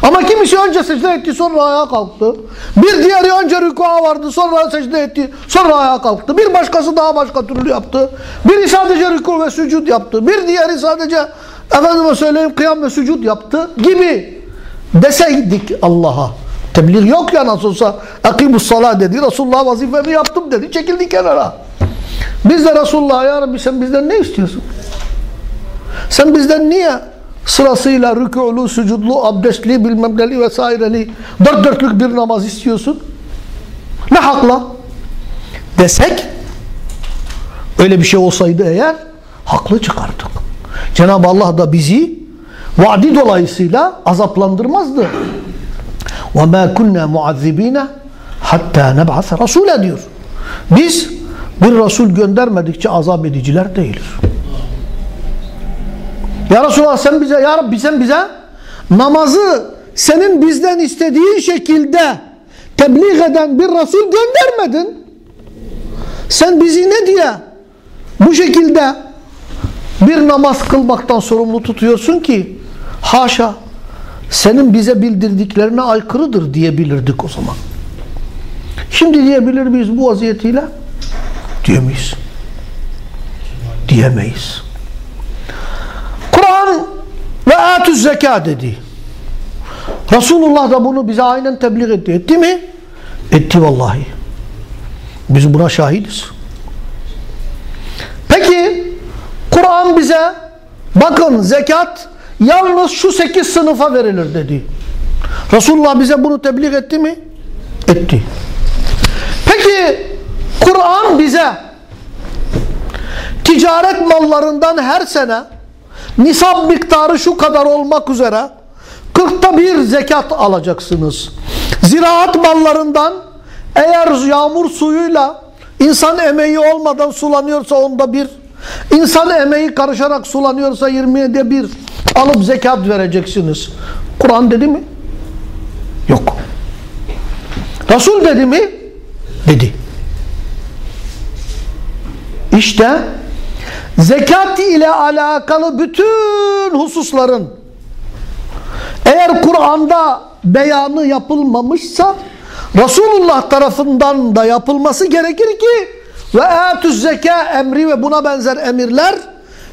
Ama kimisi önce secde etti sonra ayağa kalktı. Bir diğeri önce rükûa vardı sonra secde etti sonra ayağa kalktı. Bir başkası daha başka türlü yaptı. Biri sadece rükû ve sücud yaptı. Bir diğeri sadece efendime söyleyeyim kıyam ve sücud yaptı gibi deseydik Allah'a. Tebliğ yok ya nasıl olsa akimus dedi. Resulullah vazifemi yaptım dedi. Çekildi kenara. Biz de Resulullah'a ya Rabbi sen bizden ne istiyorsun? Sen bizden niye sırasıyla rükûlu, sücudlu, abdestli, bilmem neli vesaireli dört dörtlük bir namaz istiyorsun? Ne hakla? Desek öyle bir şey olsaydı eğer haklı çıkardık. Cenab-ı Allah da bizi vaadi dolayısıyla azaplandırmazdı. وَمَا كُنَّا مُعَذِّب۪ينَ hatta neb'ase Resul'e diyor. Biz bir Resul göndermedikçe azap ediciler değiliz. Ya Resulallah sen bize, Ya Rabbi sen bize namazı senin bizden istediğin şekilde tebliğ eden bir Resul göndermedin. Sen bizi ne diye bu şekilde bir namaz kılmaktan sorumlu tutuyorsun ki haşa senin bize bildirdiklerine aykırıdır diyebilirdik o zaman. Şimdi diyebilir miyiz bu vaziyetiyle? Diyemeyiz. Diyemeyiz. Kur'an ve atüz zeka dedi. Resulullah da bunu bize aynen tebliğ etti. Etti mi? Etti vallahi. Biz buna şahidiz. Peki Kur'an bize bakın zekat yalnız şu sekiz sınıfa verilir dedi. Resulullah bize bunu tebliğ etti mi? Etti. Peki Kur'an bize ticaret mallarından her sene nisab miktarı şu kadar olmak üzere kırkta bir zekat alacaksınız. Ziraat mallarından eğer yağmur suyuyla insan emeği olmadan sulanıyorsa onda bir, insan emeği karışarak sulanıyorsa yirmiyede bir alıp zekat vereceksiniz. Kur'an dedi mi? Yok. Resul dedi mi? Dedi. İşte zekat ile alakalı bütün hususların eğer Kur'an'da beyanı yapılmamışsa Resulullah tarafından da yapılması gerekir ki ve atüz zeka emri ve buna benzer emirler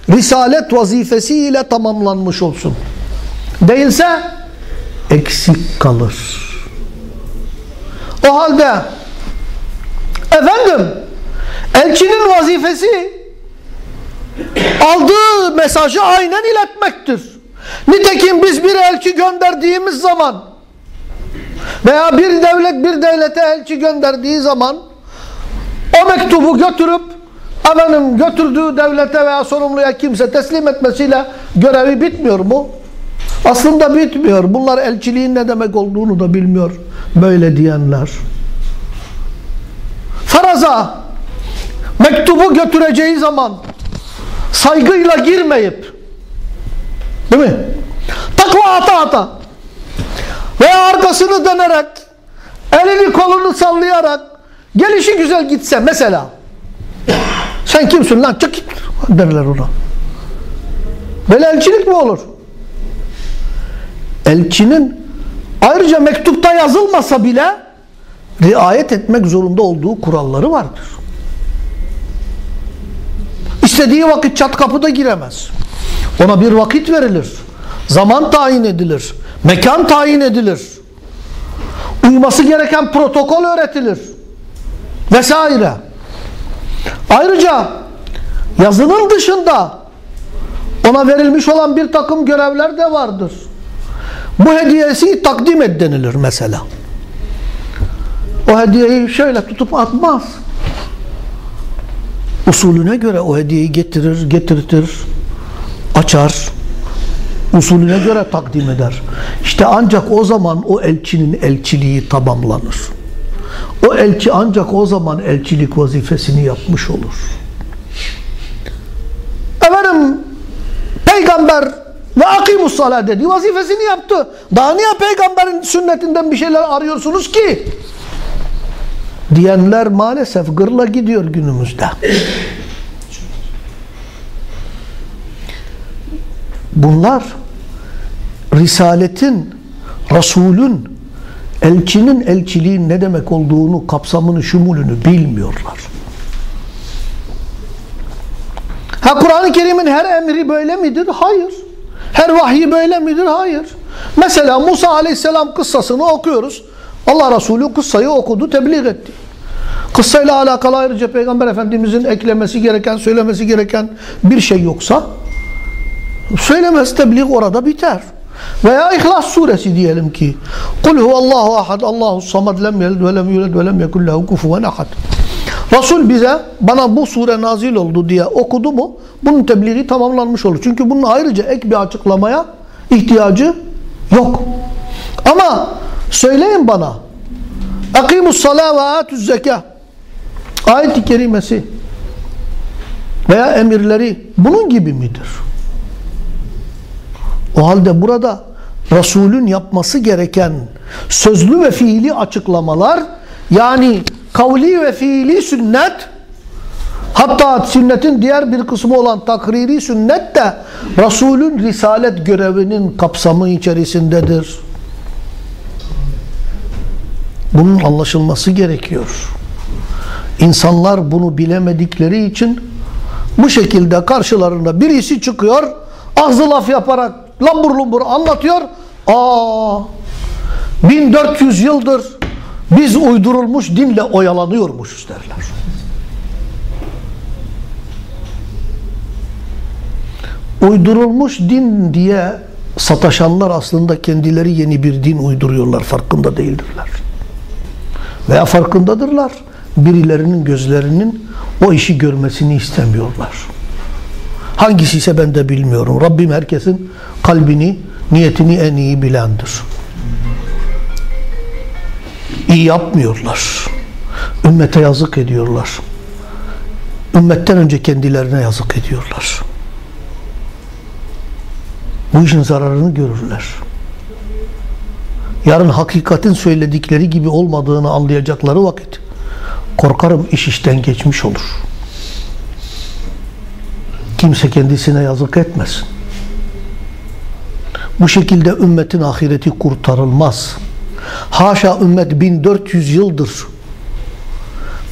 risalet vazifesiyle tamamlanmış olsun. Değilse eksik kalır. O halde efendim elçinin vazifesi aldığı mesajı aynen iletmektir. Nitekim biz bir elçi gönderdiğimiz zaman veya bir devlet bir devlete elçi gönderdiği zaman o mektubu götürüp efendim götürdüğü devlete veya sorumluya kimse teslim etmesiyle görevi bitmiyor mu? Aslında bitmiyor. Bunlar elçiliğin ne demek olduğunu da bilmiyor. Böyle diyenler. Faraza mektubu götüreceği zaman saygıyla girmeyip değil mi? Takla ata ata veya arkasını dönerek elini kolunu sallayarak gelişi güzel gitse mesela sen kimsin lan çık git derler ona. Böyle elçilik mi olur? Elçinin ayrıca mektupta yazılmasa bile riayet etmek zorunda olduğu kuralları vardır. İstediği vakit çat kapıda giremez. Ona bir vakit verilir. Zaman tayin edilir. Mekan tayin edilir. Uyması gereken protokol öğretilir. Vesaire. Ayrıca yazının dışında ona verilmiş olan bir takım görevler de vardır. Bu hediyesi takdim et denilir mesela. O hediyeyi şöyle tutup atmaz. Usulüne göre o hediyeyi getirir, getirtir, açar. Usulüne göre takdim eder. İşte ancak o zaman o elçinin elçiliği tamamlanır. O elçi ancak o zaman elçilik vazifesini yapmış olur. Efendim peygamber ve akimus salat dedi. Vazifesini yaptı. Daha niye peygamberin sünnetinden bir şeyler arıyorsunuz ki? Diyenler maalesef gırla gidiyor günümüzde. Bunlar Risaletin, Resulün, elçinin elçiliğin ne demek olduğunu, kapsamını, şumulünü bilmiyorlar. Ha Kur'an-ı Kerim'in her emri böyle midir? Hayır. Her vahyi böyle midir? Hayır. Mesela Musa Aleyhisselam kıssasını okuyoruz. Allah Resulü kıssayı okudu, tebliğ etti. Kıssayla alakalı ayrıca Peygamber Efendimizin eklemesi gereken, söylemesi gereken bir şey yoksa söylemez, tebliğ orada biter. Veya İhlas suresi diyelim ki Kul huvallahu ahad Allahu samad lem yelid ve lem yulad ve lem yekun kufuven ahad Resul bize bana bu sure nazil oldu diye okudu mu bunun tebliği tamamlanmış olur. Çünkü bunun ayrıca ek bir açıklamaya ihtiyacı yok. Ama söyleyin bana Akimus salâ ve atüz zekâ ayet-i kerimesi veya emirleri bunun gibi midir? O halde burada Resulün yapması gereken sözlü ve fiili açıklamalar yani kavli ve fiili sünnet hatta sünnetin diğer bir kısmı olan takriri sünnet de Resulün risalet görevinin kapsamı içerisindedir. Bunun anlaşılması gerekiyor. İnsanlar bunu bilemedikleri için bu şekilde karşılarında birisi çıkıyor ağzı laf yaparak lambur lumbur anlatıyor. Aa 1400 yıldır biz uydurulmuş dinle oyalanıyormuşuz derler. Uydurulmuş din diye sataşanlar aslında kendileri yeni bir din uyduruyorlar. Farkında değildirler. Veya farkındadırlar. Birilerinin gözlerinin o işi görmesini istemiyorlar. Hangisi ise ben de bilmiyorum. Rabbim herkesin kalbini, niyetini en iyi bilendir. İyi yapmıyorlar. Ümmete yazık ediyorlar. Ümmetten önce kendilerine yazık ediyorlar. Bu işin zararını görürler. Yarın hakikatin söyledikleri gibi olmadığını anlayacakları vakit korkarım iş işten geçmiş olur. Kimse kendisine yazık etmesin. Bu şekilde ümmetin ahireti kurtarılmaz. Haşa ümmet 1400 yıldır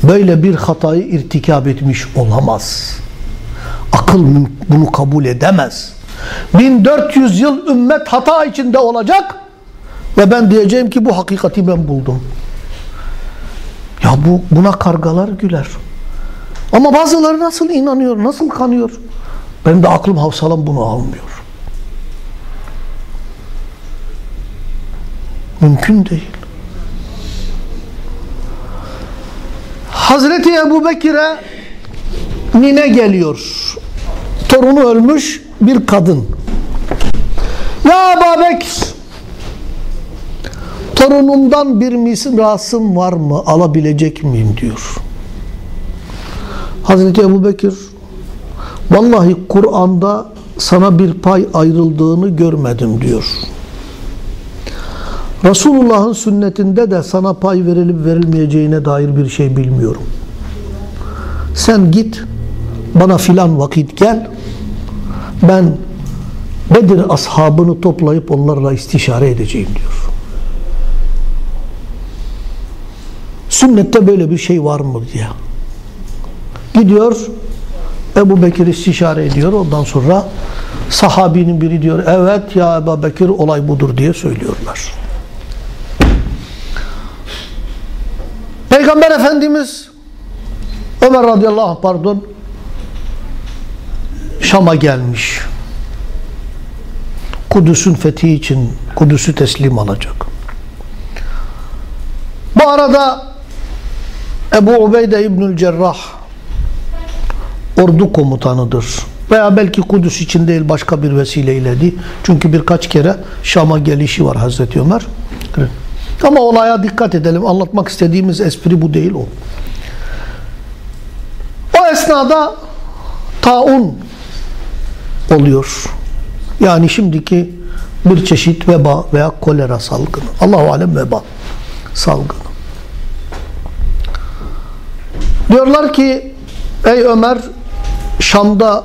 böyle bir hatayı irtikab etmiş olamaz. Akıl bunu kabul edemez. 1400 yıl ümmet hata içinde olacak ve ben diyeceğim ki bu hakikati ben buldum. Ya bu buna kargalar güler. Ama bazıları nasıl inanıyor, nasıl kanıyor? Benim de aklım havsalam bunu almıyor. Mümkün değil. Hazreti Ebu Bekir'e nine geliyor. Torunu ölmüş bir kadın. Ya Ebu Bekir torunumdan bir mirasım var mı? Alabilecek miyim? diyor. Hazreti Ebu Bekir vallahi Kur'an'da sana bir pay ayrıldığını görmedim diyor. Resulullah'ın sünnetinde de sana pay verilip verilmeyeceğine dair bir şey bilmiyorum. Sen git bana filan vakit gel ben Bedir ashabını toplayıp onlarla istişare edeceğim diyor. Sünnette böyle bir şey var mı diye. Gidiyor Ebu Bekir istişare ediyor. Ondan sonra sahabinin biri diyor evet ya Ebu Bekir olay budur diye söylüyorlar. Peygamber Efendimiz Ömer radıyallahu anh pardon Şam'a gelmiş. Kudüs'ün fethi için Kudüs'ü teslim alacak. Bu arada Ebu Ubeyde İbnül Cerrah ordu komutanıdır. Veya belki Kudüs için değil başka bir vesileyledi. Çünkü birkaç kere Şam'a gelişi var Hazreti Ömer. Ama olaya dikkat edelim. Anlatmak istediğimiz espri bu değil o. O esnada taun oluyor. Yani şimdiki bir çeşit veba veya kolera salgını. Allahu alem veba salgını. Diyorlar ki ey Ömer Şam'da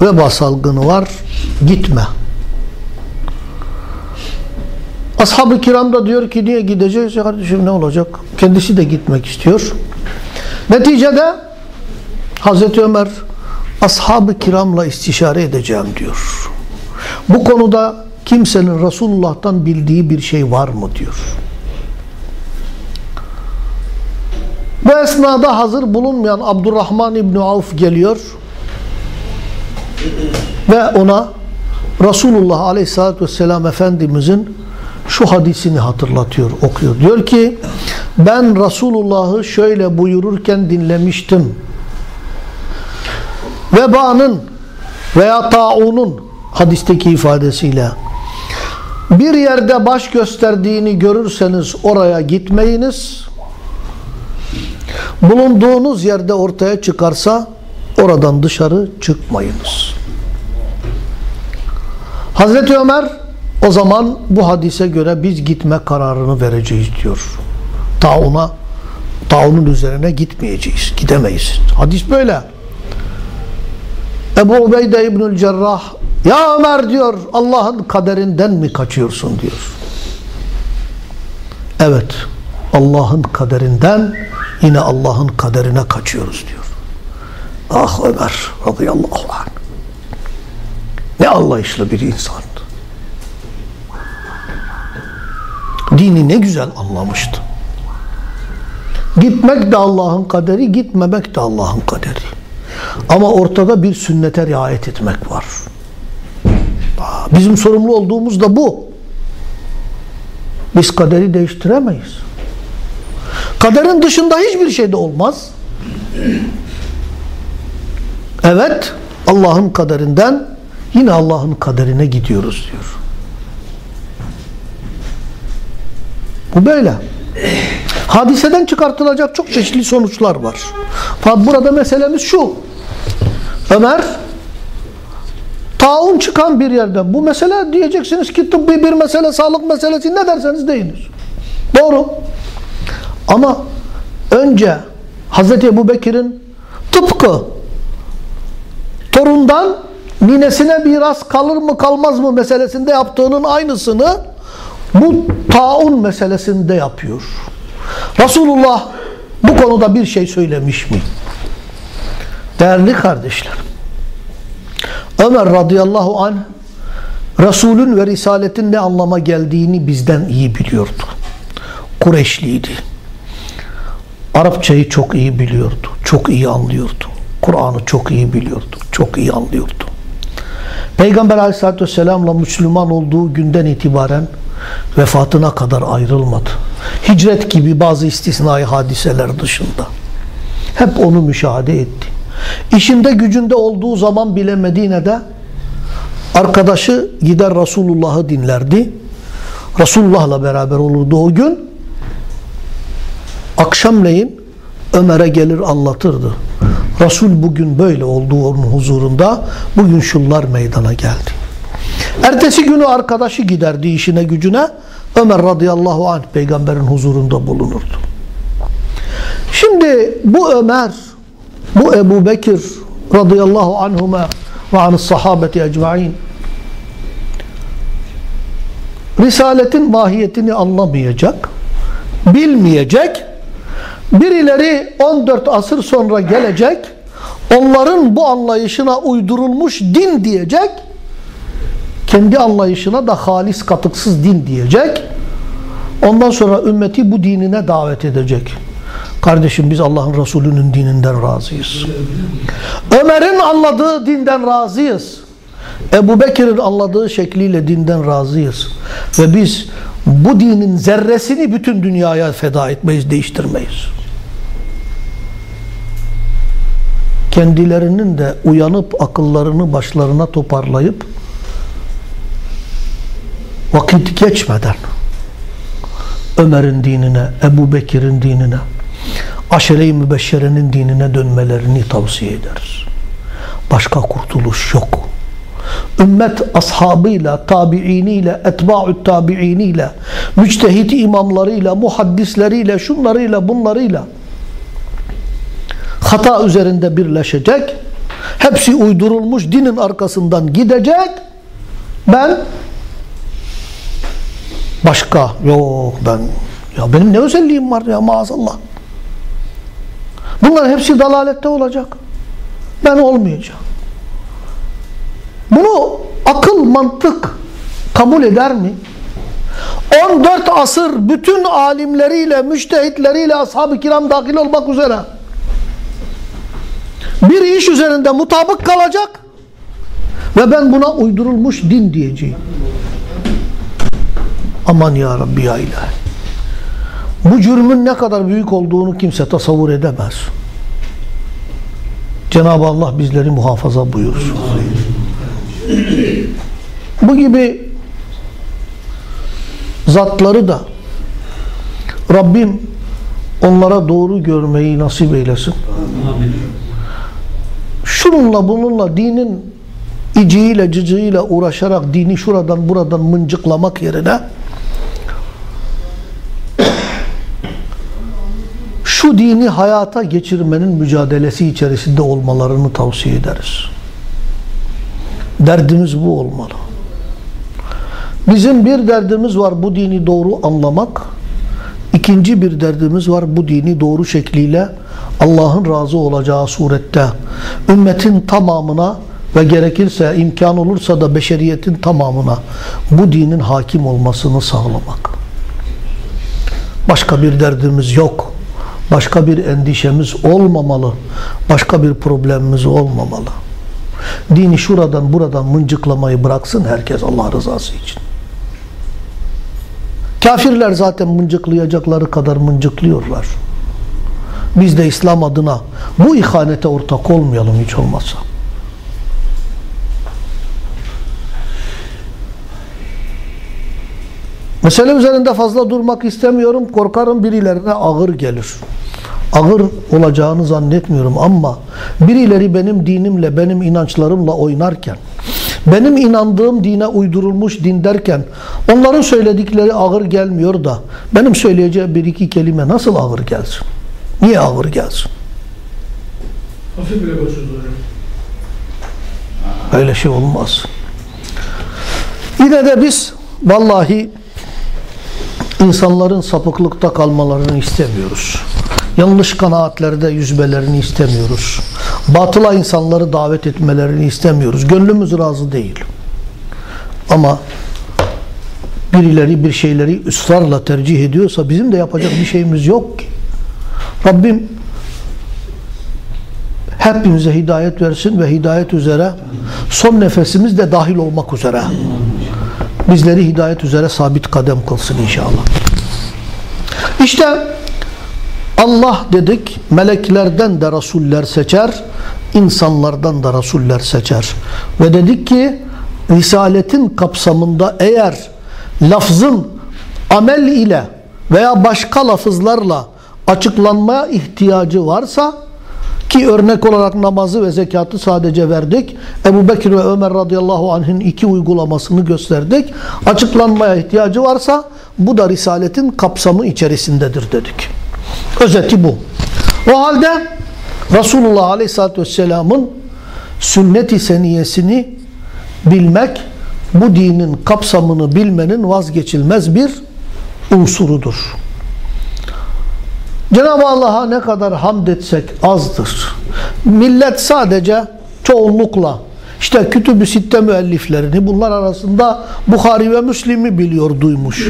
veba salgını var gitme. Ashab-ı kiram da diyor ki niye gideceğiz? Ya kardeşim ne olacak? Kendisi de gitmek istiyor. Neticede Hazreti Ömer ashab-ı kiramla istişare edeceğim diyor. Bu konuda kimsenin Resulullah'tan bildiği bir şey var mı diyor. Bu esnada hazır bulunmayan Abdurrahman İbni Avf geliyor ve ona Resulullah Aleyhisselatü Vesselam Efendimizin şu hadisini hatırlatıyor, okuyor. Diyor ki ben Resulullah'ı şöyle buyururken dinlemiştim. Vebanın veya taunun hadisteki ifadesiyle bir yerde baş gösterdiğini görürseniz oraya gitmeyiniz. Bulunduğunuz yerde ortaya çıkarsa oradan dışarı çıkmayınız. Hazreti Ömer o zaman bu hadise göre biz gitme kararını vereceğiz diyor. Tauna, taunun üzerine gitmeyeceğiz, gidemeyiz. Hadis böyle. Ebu Ubeyde İbnül Cerrah ya Ömer diyor Allah'ın kaderinden mi kaçıyorsun diyor. Evet Allah'ın kaderinden yine Allah'ın kaderine kaçıyoruz diyor. Ah Ömer radıyallahu anh. Ne anlayışlı bir insandı. Dini ne güzel anlamıştı. Gitmek de Allah'ın kaderi, gitmemek de Allah'ın kaderi. Ama ortada bir sünnete riayet etmek var. Bizim sorumlu olduğumuz da bu. Biz kaderi değiştiremeyiz. Kaderin dışında hiçbir şey de olmaz. Evet, Allah'ın kaderinden yine Allah'ın kaderine gidiyoruz diyor. Bu böyle. Hadiseden çıkartılacak çok çeşitli sonuçlar var. Fakat burada meselemiz şu. Ömer taun çıkan bir yerden bu mesele diyeceksiniz ki tıbbi bir mesele, sağlık meselesi ne derseniz deyiniz. Doğru. Ama önce Hz. Ebu Bekir'in tıpkı torundan ninesine miras kalır mı kalmaz mı meselesinde yaptığının aynısını bu taun meselesinde yapıyor. Resulullah bu konuda bir şey söylemiş mi? Değerli kardeşlerim. Ömer radıyallahu anh Resulün ve Risaletin ne anlama geldiğini bizden iyi biliyordu. Kureyşliydi. Arapçayı çok iyi biliyordu. Çok iyi anlıyordu. Kur'an'ı çok iyi biliyordu. Çok iyi anlıyordu. Peygamber aleyhissalatü vesselamla Müslüman olduğu günden itibaren vefatına kadar ayrılmadı. Hicret gibi bazı istisnai hadiseler dışında. Hep onu müşahede etti. İşinde gücünde olduğu zaman bile Medine'de arkadaşı gider Resulullah'ı dinlerdi. Resulullah'la beraber olurdu o gün. Akşamleyin Ömer'e gelir anlatırdı. Resul bugün böyle olduğu onun huzurunda bugün şunlar meydana geldi. Ertesi günü arkadaşı giderdi işine gücüne. Ömer radıyallahu anh peygamberin huzurunda bulunurdu. Şimdi bu Ömer, bu Ebu Bekir radıyallahu anhuma ve anı sahabeti ecmain Risaletin mahiyetini anlamayacak, bilmeyecek, birileri 14 asır sonra gelecek, onların bu anlayışına uydurulmuş din diyecek, kendi anlayışına da halis katıksız din diyecek. Ondan sonra ümmeti bu dinine davet edecek. Kardeşim biz Allah'ın Resulü'nün dininden razıyız. Ömer'in anladığı dinden razıyız. Ebu Bekir'in anladığı şekliyle dinden razıyız. Ve biz bu dinin zerresini bütün dünyaya feda etmeyiz, değiştirmeyiz. Kendilerinin de uyanıp akıllarını başlarına toparlayıp vakit geçmeden Ömer'in dinine, Ebu Bekir'in dinine, Aşere-i Mübeşşere'nin dinine dönmelerini tavsiye ederiz. Başka kurtuluş yok. Ümmet ashabıyla, tabiiniyle, etba'ü tabiiniyle, müçtehit imamlarıyla, muhaddisleriyle, şunlarıyla, bunlarıyla hata üzerinde birleşecek. Hepsi uydurulmuş dinin arkasından gidecek. Ben başka yok ben ya benim ne özelliğim var ya maazallah. Bunların hepsi dalalette olacak. Ben olmayacağım. Bunu akıl, mantık kabul eder mi? 14 asır bütün alimleriyle, müştehitleriyle, ashab-ı kiram dahil olmak üzere bir iş üzerinde mutabık kalacak ve ben buna uydurulmuş din diyeceğim. Aman ya Rabbi ya ilahi. Bu cürmün ne kadar büyük olduğunu kimse tasavvur edemez. Cenab-ı Allah bizleri muhafaza buyursun. Bu gibi zatları da Rabbim onlara doğru görmeyi nasip eylesin. Şununla bununla dinin iciyle cıcığıyla uğraşarak dini şuradan buradan mıncıklamak yerine şu dini hayata geçirmenin mücadelesi içerisinde olmalarını tavsiye ederiz. Derdimiz bu olmalı. Bizim bir derdimiz var bu dini doğru anlamak. İkinci bir derdimiz var bu dini doğru şekliyle Allah'ın razı olacağı surette ümmetin tamamına ve gerekirse imkan olursa da beşeriyetin tamamına bu dinin hakim olmasını sağlamak. Başka bir derdimiz yok. Başka bir endişemiz olmamalı. Başka bir problemimiz olmamalı. Dini şuradan buradan mıncıklamayı bıraksın herkes Allah rızası için. Kafirler zaten mıncıklayacakları kadar mıncıklıyorlar. Biz de İslam adına bu ihanete ortak olmayalım hiç olmazsa. Mesele üzerinde fazla durmak istemiyorum. Korkarım birilerine ağır gelir. Ağır olacağını zannetmiyorum ama birileri benim dinimle, benim inançlarımla oynarken, benim inandığım dine uydurulmuş din derken onların söyledikleri ağır gelmiyor da benim söyleyeceğim bir iki kelime nasıl ağır gelsin? Niye ağır gelsin? Hafif bile hocam. Öyle şey olmaz. Yine de biz vallahi insanların sapıklıkta kalmalarını istemiyoruz. Yanlış kanaatlerde yüzmelerini istemiyoruz. Batıla insanları davet etmelerini istemiyoruz. Gönlümüz razı değil. Ama birileri bir şeyleri ısrarla tercih ediyorsa bizim de yapacak bir şeyimiz yok ki. Rabbim hepimize hidayet versin ve hidayet üzere son nefesimiz de dahil olmak üzere bizleri hidayet üzere sabit kadem kılsın inşallah. İşte Allah dedik meleklerden de rasuller seçer, insanlardan da rasuller seçer. Ve dedik ki risaletin kapsamında eğer lafzın amel ile veya başka lafızlarla açıklanmaya ihtiyacı varsa ki örnek olarak namazı ve zekatı sadece verdik. Ebu Bekir ve Ömer radıyallahu anh'ın iki uygulamasını gösterdik. Açıklanmaya ihtiyacı varsa bu da Risaletin kapsamı içerisindedir dedik. Özeti bu. O halde Resulullah aleyhissalatü vesselamın sünnet-i seniyesini bilmek bu dinin kapsamını bilmenin vazgeçilmez bir unsurudur. Cenab-ı Allah'a ne kadar hamd etsek azdır. Millet sadece çoğunlukla işte Kütüb-ü Sitte müelliflerini bunlar arasında Bukhari ve Müslim'i biliyor, duymuş.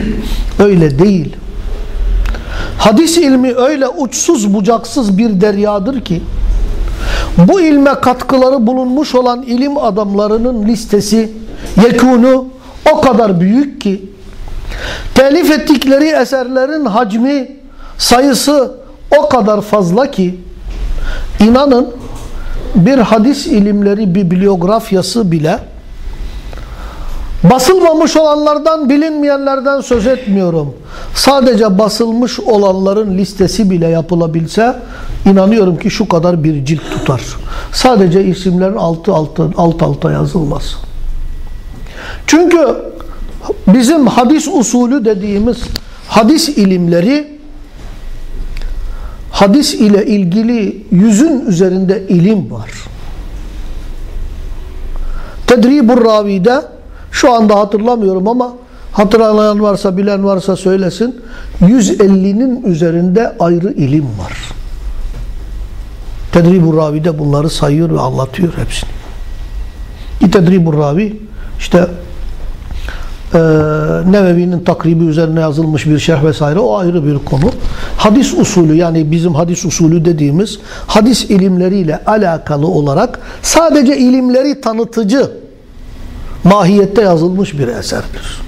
Öyle değil. Hadis ilmi öyle uçsuz bucaksız bir deryadır ki bu ilme katkıları bulunmuş olan ilim adamlarının listesi yekunu o kadar büyük ki telif ettikleri eserlerin hacmi sayısı o kadar fazla ki inanın bir hadis ilimleri bibliografyası bile basılmamış olanlardan bilinmeyenlerden söz etmiyorum. Sadece basılmış olanların listesi bile yapılabilse inanıyorum ki şu kadar bir cilt tutar. Sadece isimlerin altı altı alt alta yazılmaz. Çünkü bizim hadis usulü dediğimiz hadis ilimleri hadis ile ilgili yüzün üzerinde ilim var. Tedribur Ravi'de şu anda hatırlamıyorum ama hatırlayan varsa bilen varsa söylesin 150'nin üzerinde ayrı ilim var. Tedribur Ravi'de bunları sayıyor ve anlatıyor hepsini. Tedribur Ravi işte e, Nevevi'nin takribi üzerine yazılmış bir şerh vesaire o ayrı bir konu. Hadis usulü yani bizim hadis usulü dediğimiz hadis ilimleriyle alakalı olarak sadece ilimleri tanıtıcı mahiyette yazılmış bir eserdir.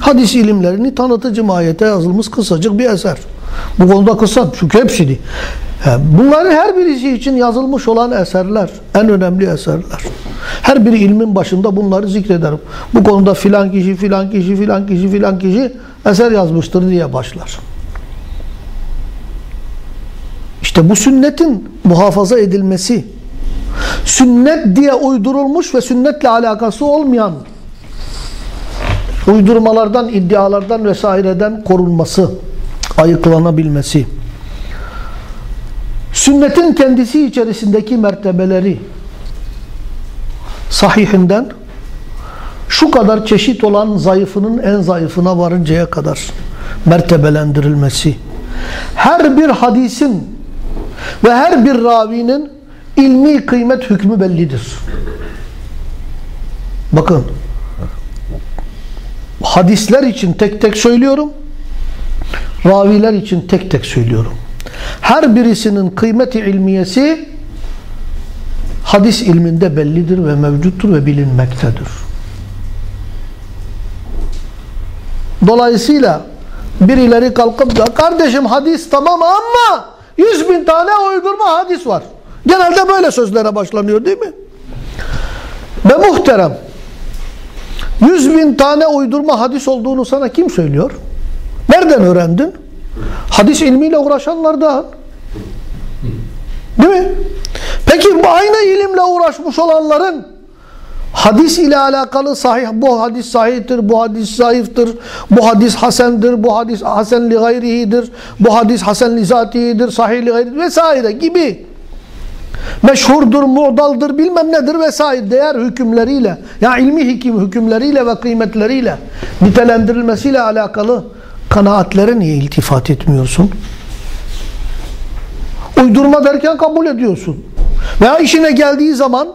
Hadis ilimlerini tanıtıcı mahiyette yazılmış kısacık bir eser. Bu konuda kısa çünkü hepsini. Bunların her birisi için yazılmış olan eserler, en önemli eserler. Her bir ilmin başında bunları zikrederim. Bu konuda filan kişi, filan kişi, filan kişi, filan kişi eser yazmıştır diye başlar. İşte bu sünnetin muhafaza edilmesi, sünnet diye uydurulmuş ve sünnetle alakası olmayan uydurmalardan, iddialardan vesaireden korunması, ayıklanabilmesi, sünnetin kendisi içerisindeki mertebeleri sahihinden şu kadar çeşit olan zayıfının en zayıfına varıncaya kadar mertebelendirilmesi, her bir hadisin ve her bir ravinin ilmi kıymet hükmü bellidir. Bakın hadisler için tek tek söylüyorum. Raviler için tek tek söylüyorum. Her birisinin kıymeti ilmiyesi hadis ilminde bellidir ve mevcuttur ve bilinmektedir. Dolayısıyla birileri kalkıp da kardeşim hadis tamam ama yüz bin tane uydurma hadis var. Genelde böyle sözlere başlanıyor değil mi? Ve muhterem yüz bin tane uydurma hadis olduğunu sana kim söylüyor? Nereden öğrendin? Hadis ilmiyle uğraşanlardan. Değil mi? Peki bu aynı ilimle uğraşmış olanların hadis ile alakalı sahih, bu hadis sahihtir, bu hadis zayıftır, bu hadis hasendir, bu hadis hasen gayrihidir, bu hadis hasen li zatihidir, sahih gayrihidir vesaire gibi meşhurdur, muğdaldır, bilmem nedir vesaire değer hükümleriyle, yani ilmi hüküm hükümleriyle ve kıymetleriyle nitelendirilmesiyle alakalı kanaatlere niye iltifat etmiyorsun? Uydurma derken kabul ediyorsun. Veya işine geldiği zaman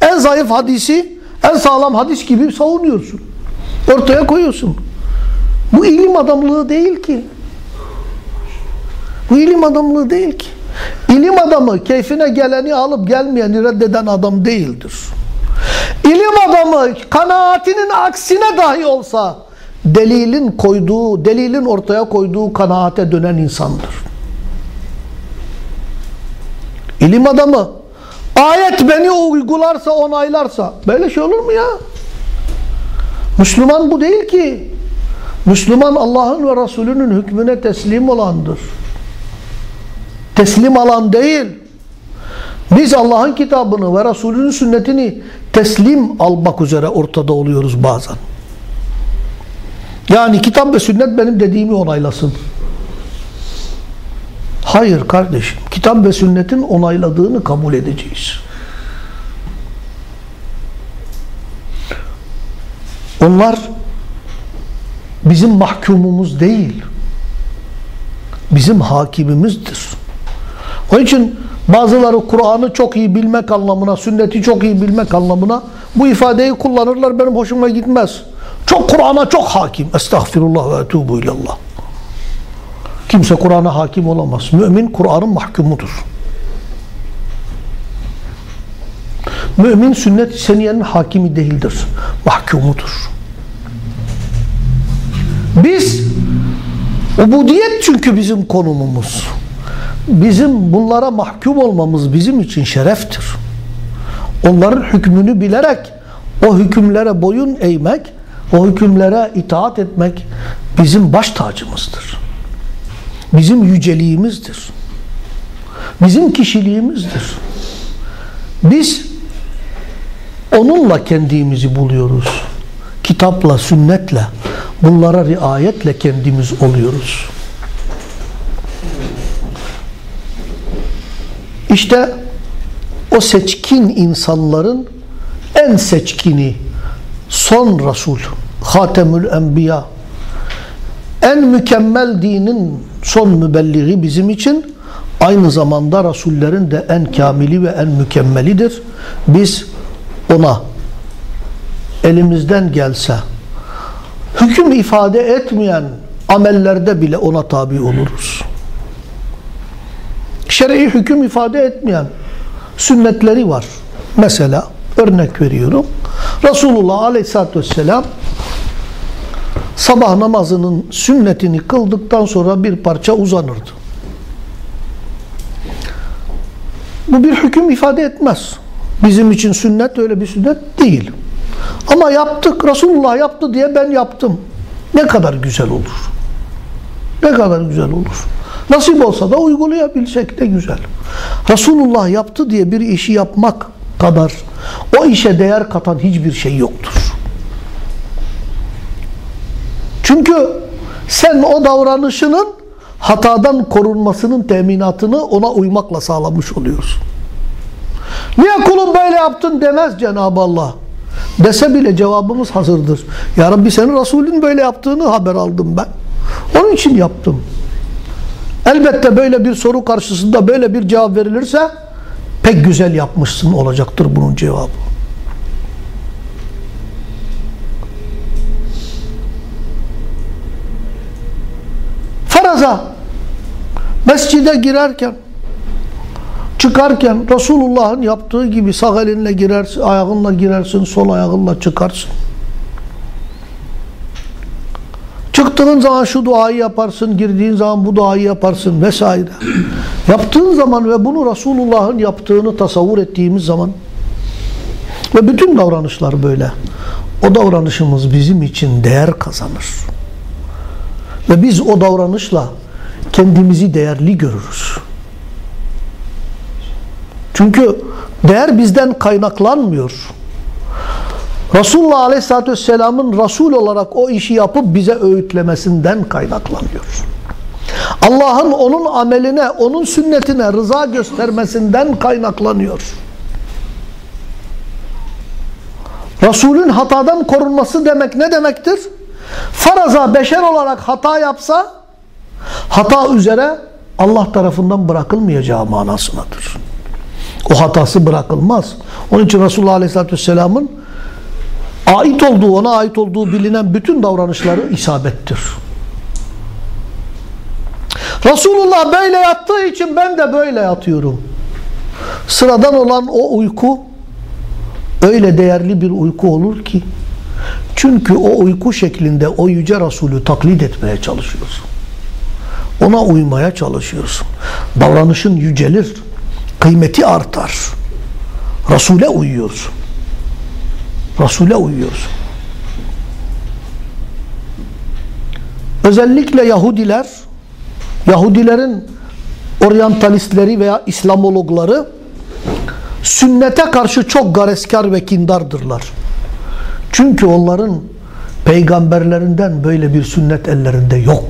en zayıf hadisi en sağlam hadis gibi savunuyorsun. Ortaya koyuyorsun. Bu ilim adamlığı değil ki. Bu ilim adamlığı değil ki. İlim adamı keyfine geleni alıp gelmeyeni reddeden adam değildir. İlim adamı kanaatinin aksine dahi olsa delilin koyduğu, delilin ortaya koyduğu kanaate dönen insandır. İlim adamı ayet beni uygularsa, onaylarsa böyle şey olur mu ya? Müslüman bu değil ki. Müslüman Allah'ın ve Resulünün hükmüne teslim olandır. Teslim alan değil. Biz Allah'ın kitabını ve Resulünün sünnetini teslim almak üzere ortada oluyoruz bazen. Yani kitap ve sünnet benim dediğimi onaylasın. Hayır kardeşim. Kitap ve sünnetin onayladığını kabul edeceğiz. Onlar bizim mahkumumuz değil. Bizim hakimimizdir. Onun için bazıları Kur'an'ı çok iyi bilmek anlamına, sünneti çok iyi bilmek anlamına bu ifadeyi kullanırlar. Benim hoşuma gitmez. Çok Kur'an'a çok hakim. Estağfirullah ve etubu ilallah. Kimse Kur'an'a hakim olamaz. Mümin Kur'an'ın mahkumudur. Mümin sünnet-i seniyenin hakimi değildir. Mahkumudur. Biz ubudiyet çünkü bizim konumumuz. Bizim bunlara mahkum olmamız bizim için şereftir. Onların hükmünü bilerek o hükümlere boyun eğmek, o hükümlere itaat etmek bizim baş tacımızdır. Bizim yüceliğimizdir. Bizim kişiliğimizdir. Biz onunla kendimizi buluyoruz. Kitapla, sünnetle, bunlara riayetle kendimiz oluyoruz. İşte o seçkin insanların en seçkini son Resul, Hatemül Enbiya, en mükemmel dinin son mübelliği bizim için aynı zamanda Resullerin de en kamili ve en mükemmelidir. Biz ona elimizden gelse hüküm ifade etmeyen amellerde bile ona tabi oluruz. Şer'i hüküm ifade etmeyen sünnetleri var. Mesela örnek veriyorum. Resulullah Aleyhisselatü Vesselam sabah namazının sünnetini kıldıktan sonra bir parça uzanırdı. Bu bir hüküm ifade etmez. Bizim için sünnet öyle bir sünnet değil. Ama yaptık, Resulullah yaptı diye ben yaptım. Ne kadar güzel olur. Ne kadar güzel olur. Nasip olsa da uygulayabilsek de güzel. Resulullah yaptı diye bir işi yapmak kadar o işe değer katan hiçbir şey yoktur. Çünkü sen o davranışının hatadan korunmasının teminatını ona uymakla sağlamış oluyorsun. Niye kulum böyle yaptın demez Cenab-ı Allah. Dese bile cevabımız hazırdır. Ya Rabbi senin Resulün böyle yaptığını haber aldım ben. Onun için yaptım. Elbette böyle bir soru karşısında böyle bir cevap verilirse pek güzel yapmışsın olacaktır bunun cevabı. Faraza mescide girerken çıkarken Resulullah'ın yaptığı gibi sağ elinle girersin, ayağınla girersin, sol ayağınla çıkarsın. Çıktığın zaman şu duayı yaparsın, girdiğin zaman bu duayı yaparsın vesaire. Yaptığın zaman ve bunu Resulullah'ın yaptığını tasavvur ettiğimiz zaman ve bütün davranışlar böyle. O davranışımız bizim için değer kazanır. Ve biz o davranışla kendimizi değerli görürüz. Çünkü değer bizden kaynaklanmıyor. Resulullah Aleyhisselatü Vesselam'ın Resul olarak o işi yapıp bize öğütlemesinden kaynaklanıyor. Allah'ın onun ameline, onun sünnetine rıza göstermesinden kaynaklanıyor. Resulün hatadan korunması demek ne demektir? Faraza beşer olarak hata yapsa hata üzere Allah tarafından bırakılmayacağı manasındadır. O hatası bırakılmaz. Onun için Resulullah Aleyhisselatü Vesselam'ın ait olduğu, ona ait olduğu bilinen bütün davranışları isabettir. Resulullah böyle yattığı için ben de böyle yatıyorum. Sıradan olan o uyku öyle değerli bir uyku olur ki çünkü o uyku şeklinde o yüce Resulü taklit etmeye çalışıyorsun. Ona uymaya çalışıyorsun. Davranışın yücelir. Kıymeti artar. Resul'e uyuyorsun. Resul'e uyuyorsun. Özellikle Yahudiler, Yahudilerin oryantalistleri veya İslamologları sünnete karşı çok gareskar ve kindardırlar. Çünkü onların peygamberlerinden böyle bir sünnet ellerinde yok.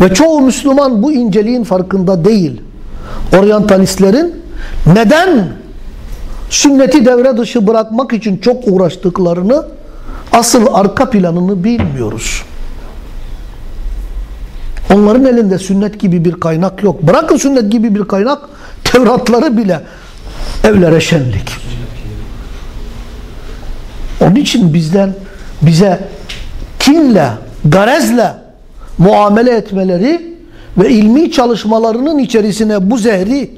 Ve çoğu Müslüman bu inceliğin farkında değil. Oryantalistlerin neden sünneti devre dışı bırakmak için çok uğraştıklarını asıl arka planını bilmiyoruz. Onların elinde sünnet gibi bir kaynak yok. Bırakın sünnet gibi bir kaynak, Tevratları bile evlere şenlik. Onun için bizden bize kinle, garezle muamele etmeleri ve ilmi çalışmalarının içerisine bu zehri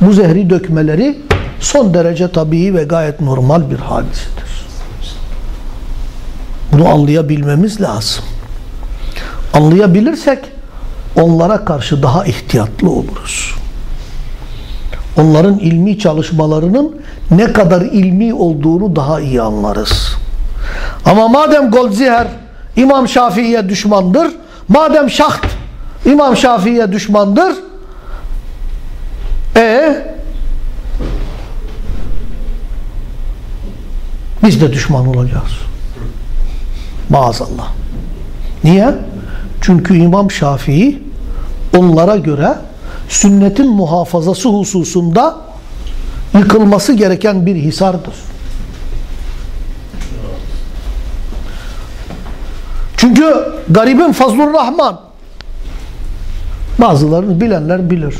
bu zehri dökmeleri son derece tabii ve gayet normal bir hadisedir. Bunu anlayabilmemiz lazım. Anlayabilirsek onlara karşı daha ihtiyatlı oluruz. Onların ilmi çalışmalarının ne kadar ilmi olduğunu daha iyi anlarız. Ama madem Goldziher İmam Şafii'ye düşmandır, madem Şaht İmam Şafii'ye düşmandır, e biz de düşman olacağız. Maazallah. Niye? Çünkü İmam Şafii onlara göre sünnetin muhafazası hususunda yıkılması gereken bir hisardır. Çünkü garibin Fazlur Rahman bazılarını bilenler bilir.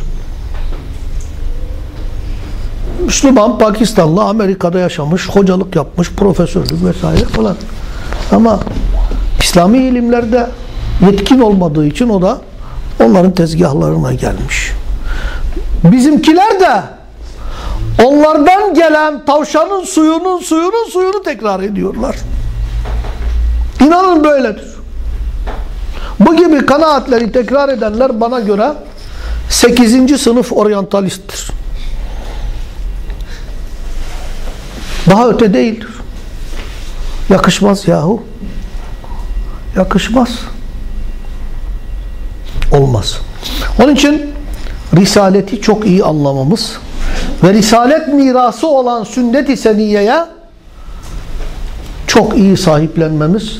Müslüman, Pakistanlı, Amerika'da yaşamış, hocalık yapmış, profesörlük vesaire falan. Ama İslami ilimlerde yetkin olmadığı için o da onların tezgahlarına gelmiş. Bizimkiler de onlardan gelen tavşanın suyunun suyunun suyunu tekrar ediyorlar. İnanın böyledir. Bu gibi kanaatleri tekrar edenler bana göre 8. sınıf oryantalisttir. Daha öte değildir. Yakışmaz yahu. Yakışmaz. Olmaz. Onun için Risaleti çok iyi anlamamız ve Risalet mirası olan sünnet-i seniyeye çok iyi sahiplenmemiz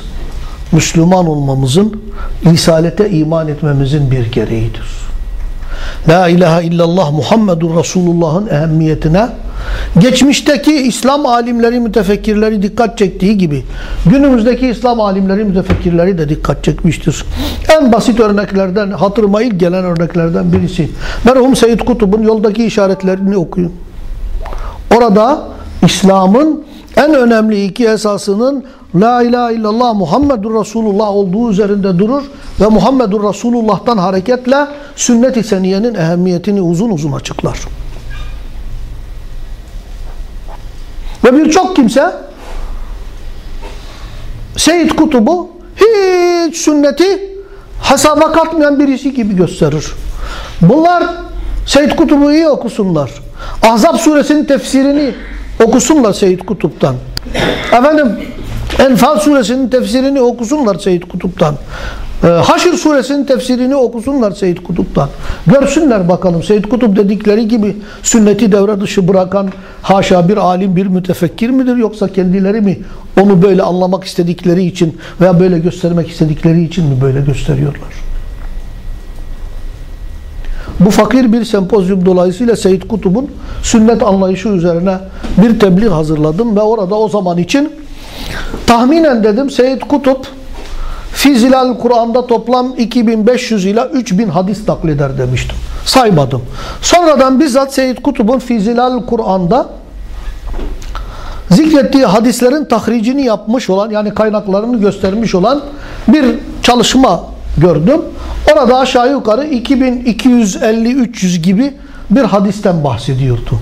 Müslüman olmamızın, Risalete iman etmemizin bir gereğidir. La ilahe illallah Muhammedur Resulullah'ın ehemmiyetine geçmişteki İslam alimleri, mütefekkirleri dikkat çektiği gibi günümüzdeki İslam alimleri, mütefekkirleri de dikkat çekmiştir. En basit örneklerden, hatırıma ilk gelen örneklerden birisi. Merhum Seyyid Kutub'un yoldaki işaretlerini okuyun. Orada İslam'ın en önemli iki esasının La ilahe illallah Muhammedur Resulullah olduğu üzerinde durur ve Muhammedur Resulullah'tan hareketle sünnet-i seniyenin ehemmiyetini uzun uzun açıklar. Ve birçok kimse Seyyid Kutub'u hiç sünneti hesaba katmayan birisi gibi gösterir. Bunlar Seyyid Kutub'u iyi okusunlar. Ahzab suresinin tefsirini okusunlar Seyyid Kutup'tan. Efendim Enfal suresinin tefsirini okusunlar Seyyid Kutup'tan. Ee, Haşr suresinin tefsirini okusunlar Seyyid Kutup'tan. Görsünler bakalım Seyyid Kutup dedikleri gibi sünneti devre dışı bırakan haşa bir alim bir mütefekkir midir yoksa kendileri mi onu böyle anlamak istedikleri için veya böyle göstermek istedikleri için mi böyle gösteriyorlar? Bu fakir bir sempozyum dolayısıyla Seyyid Kutub'un sünnet anlayışı üzerine bir tebliğ hazırladım ve orada o zaman için tahminen dedim Seyyid Kutup Fizilal Kur'an'da toplam 2500 ila 3000 hadis nakleder demiştim. Saymadım. Sonradan bizzat Seyyid Kutub'un Fizilal Kur'an'da zikrettiği hadislerin tahricini yapmış olan yani kaynaklarını göstermiş olan bir çalışma gördüm. Orada aşağı yukarı 2250-300 gibi bir hadisten bahsediyordu.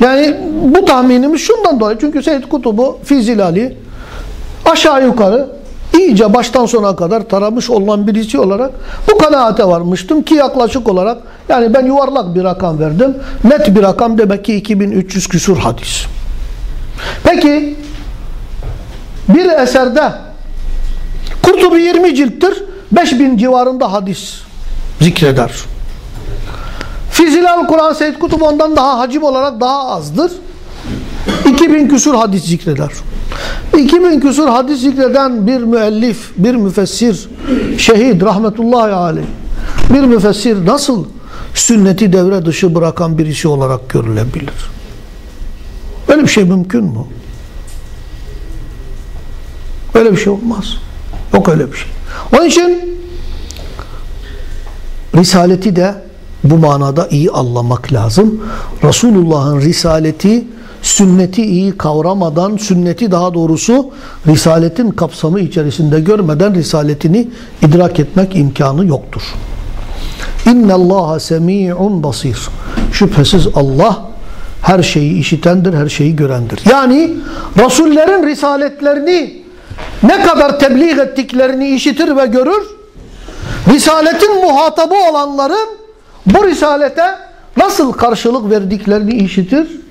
Yani bu tahminimiz şundan dolayı. Çünkü Seyyid Kutub'u Fizilali aşağı yukarı iyice baştan sona kadar taramış olan birisi olarak bu kanaate varmıştım ki yaklaşık olarak yani ben yuvarlak bir rakam verdim. Net bir rakam demek ki 2300 küsur hadis. Peki bir eserde Kurtubi 20 cilttir 5000 civarında hadis zikreder. Fizilal Kur'an Seyyid Kutub ondan daha hacim olarak daha azdır. 2000 küsur hadis zikreder. 2000 küsur hadis zikreden bir müellif, bir müfessir, şehit rahmetullahi aleyh, bir müfessir nasıl sünneti devre dışı bırakan birisi olarak görülebilir? Böyle bir şey mümkün mü? Böyle bir şey olmaz. Yok öyle bir şey. Onun için Risaleti de bu manada iyi anlamak lazım. Resulullah'ın risaleti sünneti iyi kavramadan, sünneti daha doğrusu risaletin kapsamı içerisinde görmeden risaletini idrak etmek imkanı yoktur. İnne Allaha semi'un basir. Şüphesiz Allah her şeyi işitendir, her şeyi görendir. Yani Resullerin risaletlerini ne kadar tebliğ ettiklerini işitir ve görür. Risaletin muhatabı olanların bu risalete nasıl karşılık verdiklerini işitir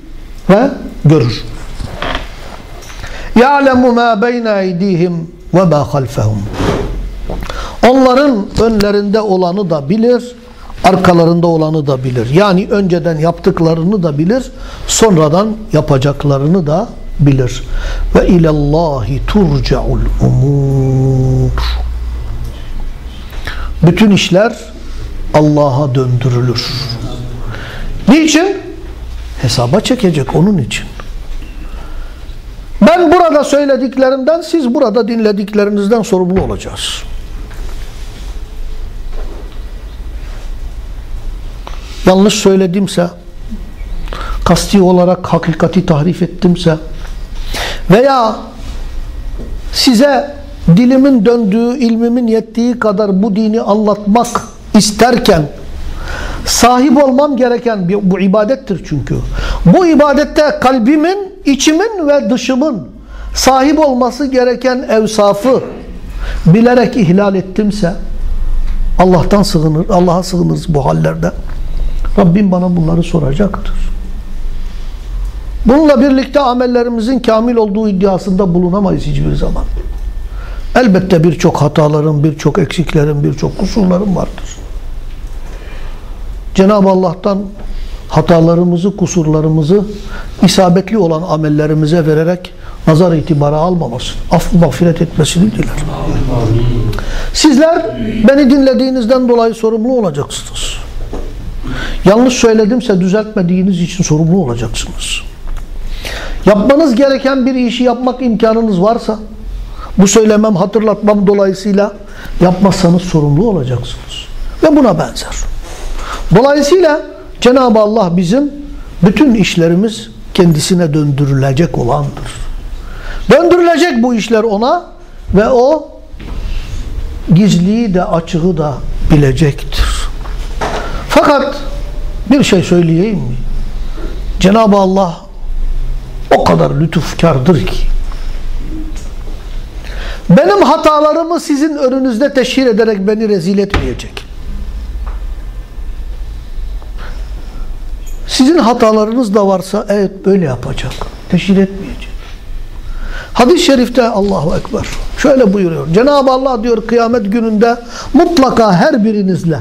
ve görür. يَعْلَمُ مَا بَيْنَ اَيْد۪يهِمْ وَمَا خَلْفَهُمْ Onların önlerinde olanı da bilir, arkalarında olanı da bilir. Yani önceden yaptıklarını da bilir, sonradan yapacaklarını da bilir. Ve ilallahi turcaul umur. Bütün işler Allah'a döndürülür. Niçin? Hesaba çekecek onun için. Ben burada söylediklerimden, siz burada dinlediklerinizden sorumlu olacağız. yanlış söyledimse, kasti olarak hakikati tahrif ettimse veya size dilimin döndüğü, ilmimin yettiği kadar bu dini anlatmak isterken sahip olmam gereken bir, bu ibadettir çünkü. Bu ibadette kalbimin, içimin ve dışımın sahip olması gereken evsafı bilerek ihlal ettimse Allah'tan sığınır, Allah'a sığınırız bu hallerde. Rabbim bana bunları soracaktır. Bununla birlikte amellerimizin kamil olduğu iddiasında bulunamayız hiçbir zaman. Elbette birçok hataların, birçok eksiklerin, birçok kusurların vardır. Cenab-ı Allah'tan hatalarımızı, kusurlarımızı isabetli olan amellerimize vererek nazar itibara almamasını, affı mağfiret etmesini diler. Sizler beni dinlediğinizden dolayı sorumlu olacaksınız. Yanlış söyledimse düzeltmediğiniz için sorumlu olacaksınız. Yapmanız gereken bir işi yapmak imkanınız varsa bu söylemem, hatırlatmam dolayısıyla yapmazsanız sorumlu olacaksınız. Ve buna benzer. Dolayısıyla Cenab-ı Allah bizim bütün işlerimiz kendisine döndürülecek olandır. Döndürülecek bu işler ona ve o gizliyi de açığı da bilecektir. Fakat bir şey söyleyeyim mi? Cenab-ı Allah o kadar lütufkardır ki benim hatalarımı sizin önünüzde teşhir ederek beni rezil etmeyecek. Sizin hatalarınız da varsa evet böyle yapacak. Teşhir etmeyecek. Hadis-i şerifte Allahu Ekber şöyle buyuruyor. Cenab-ı Allah diyor kıyamet gününde mutlaka her birinizle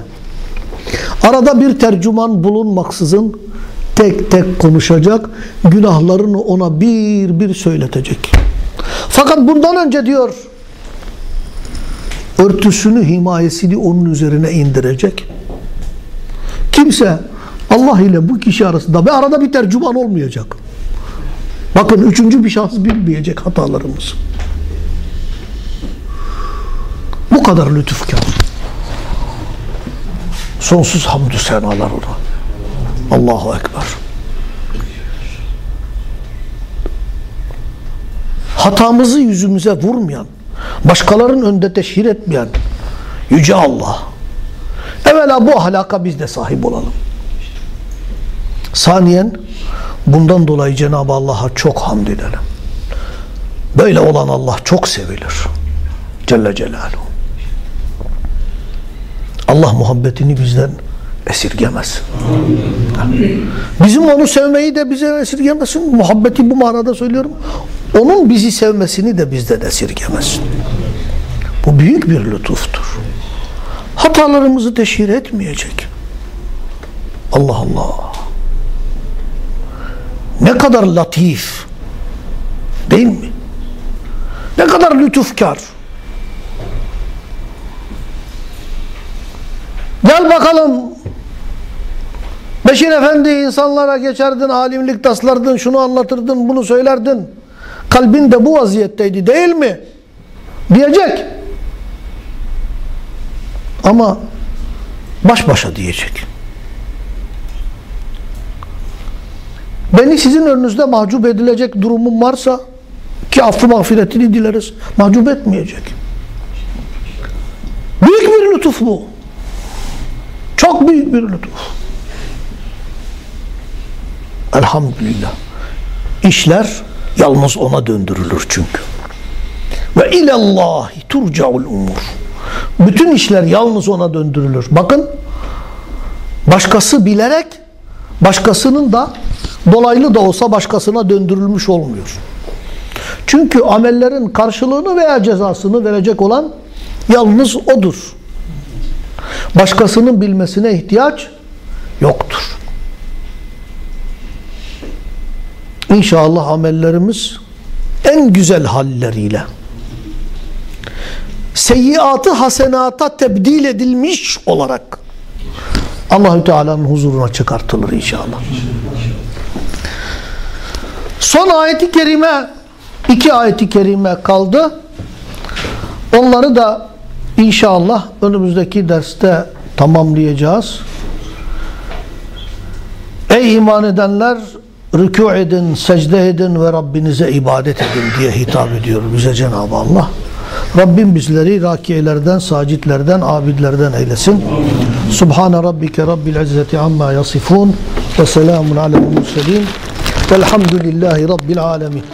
arada bir tercüman bulunmaksızın tek tek konuşacak. Günahlarını ona bir bir söyletecek. Fakat bundan önce diyor örtüsünü, himayesini onun üzerine indirecek. Kimse Allah ile bu kişi arasında ve arada bir tercüman olmayacak. Bakın üçüncü bir şahıs bilmeyecek hatalarımız. Bu kadar lütufkar. Sonsuz hamdü senalar ona. Allahu Ekber. Hatamızı yüzümüze vurmayan, başkalarının önünde teşhir etmeyen Yüce Allah. Evvela bu ahlaka biz de sahip olalım. Saniyen bundan dolayı Cenab-ı Allah'a çok hamd edelim. Böyle olan Allah çok sevilir. Celle Celaluhu. Allah muhabbetini bizden esirgemesin. Bizim onu sevmeyi de bize esirgemesin. Muhabbeti bu manada söylüyorum. Onun bizi sevmesini de bizden esirgemesin. Bu büyük bir lütuftur. Hatalarımızı teşhir etmeyecek. Allah Allah. Ne kadar latif. Değil mi? Ne kadar lütufkar. Gel bakalım. Beşir Efendi insanlara geçerdin, alimlik taslardın, şunu anlatırdın, bunu söylerdin. Kalbin de bu vaziyetteydi değil mi? Diyecek. Ama baş başa diyecek. Beni sizin önünüzde mahcup edilecek durumum varsa ki affı mağfiretini dileriz. Mahcup etmeyecek. Büyük bir lütuf bu. Çok büyük bir lütuf. Elhamdülillah. İşler yalnız ona döndürülür çünkü. Ve ilallahi turcaul umur. Bütün işler yalnız ona döndürülür. Bakın başkası bilerek başkasının da dolaylı da olsa başkasına döndürülmüş olmuyor. Çünkü amellerin karşılığını veya cezasını verecek olan yalnız odur. Başkasının bilmesine ihtiyaç yoktur. İnşallah amellerimiz en güzel halleriyle seyyiatı hasenata tebdil edilmiş olarak Allahü Teala'nın huzuruna çıkartılır inşallah. Son ayeti kerime iki ayeti kerime kaldı. Onları da inşallah önümüzdeki derste tamamlayacağız. Ey iman edenler rükû edin, secde edin ve Rabbinize ibadet edin diye hitap ediyor bize Cenab-ı Allah. Rabbim bizleri rakiyelerden, sacitlerden, abidlerden eylesin. Subhane rabbike rabbil izzeti amma yasifun ve selamun alel murselin velhamdülillahi rabbil alemin.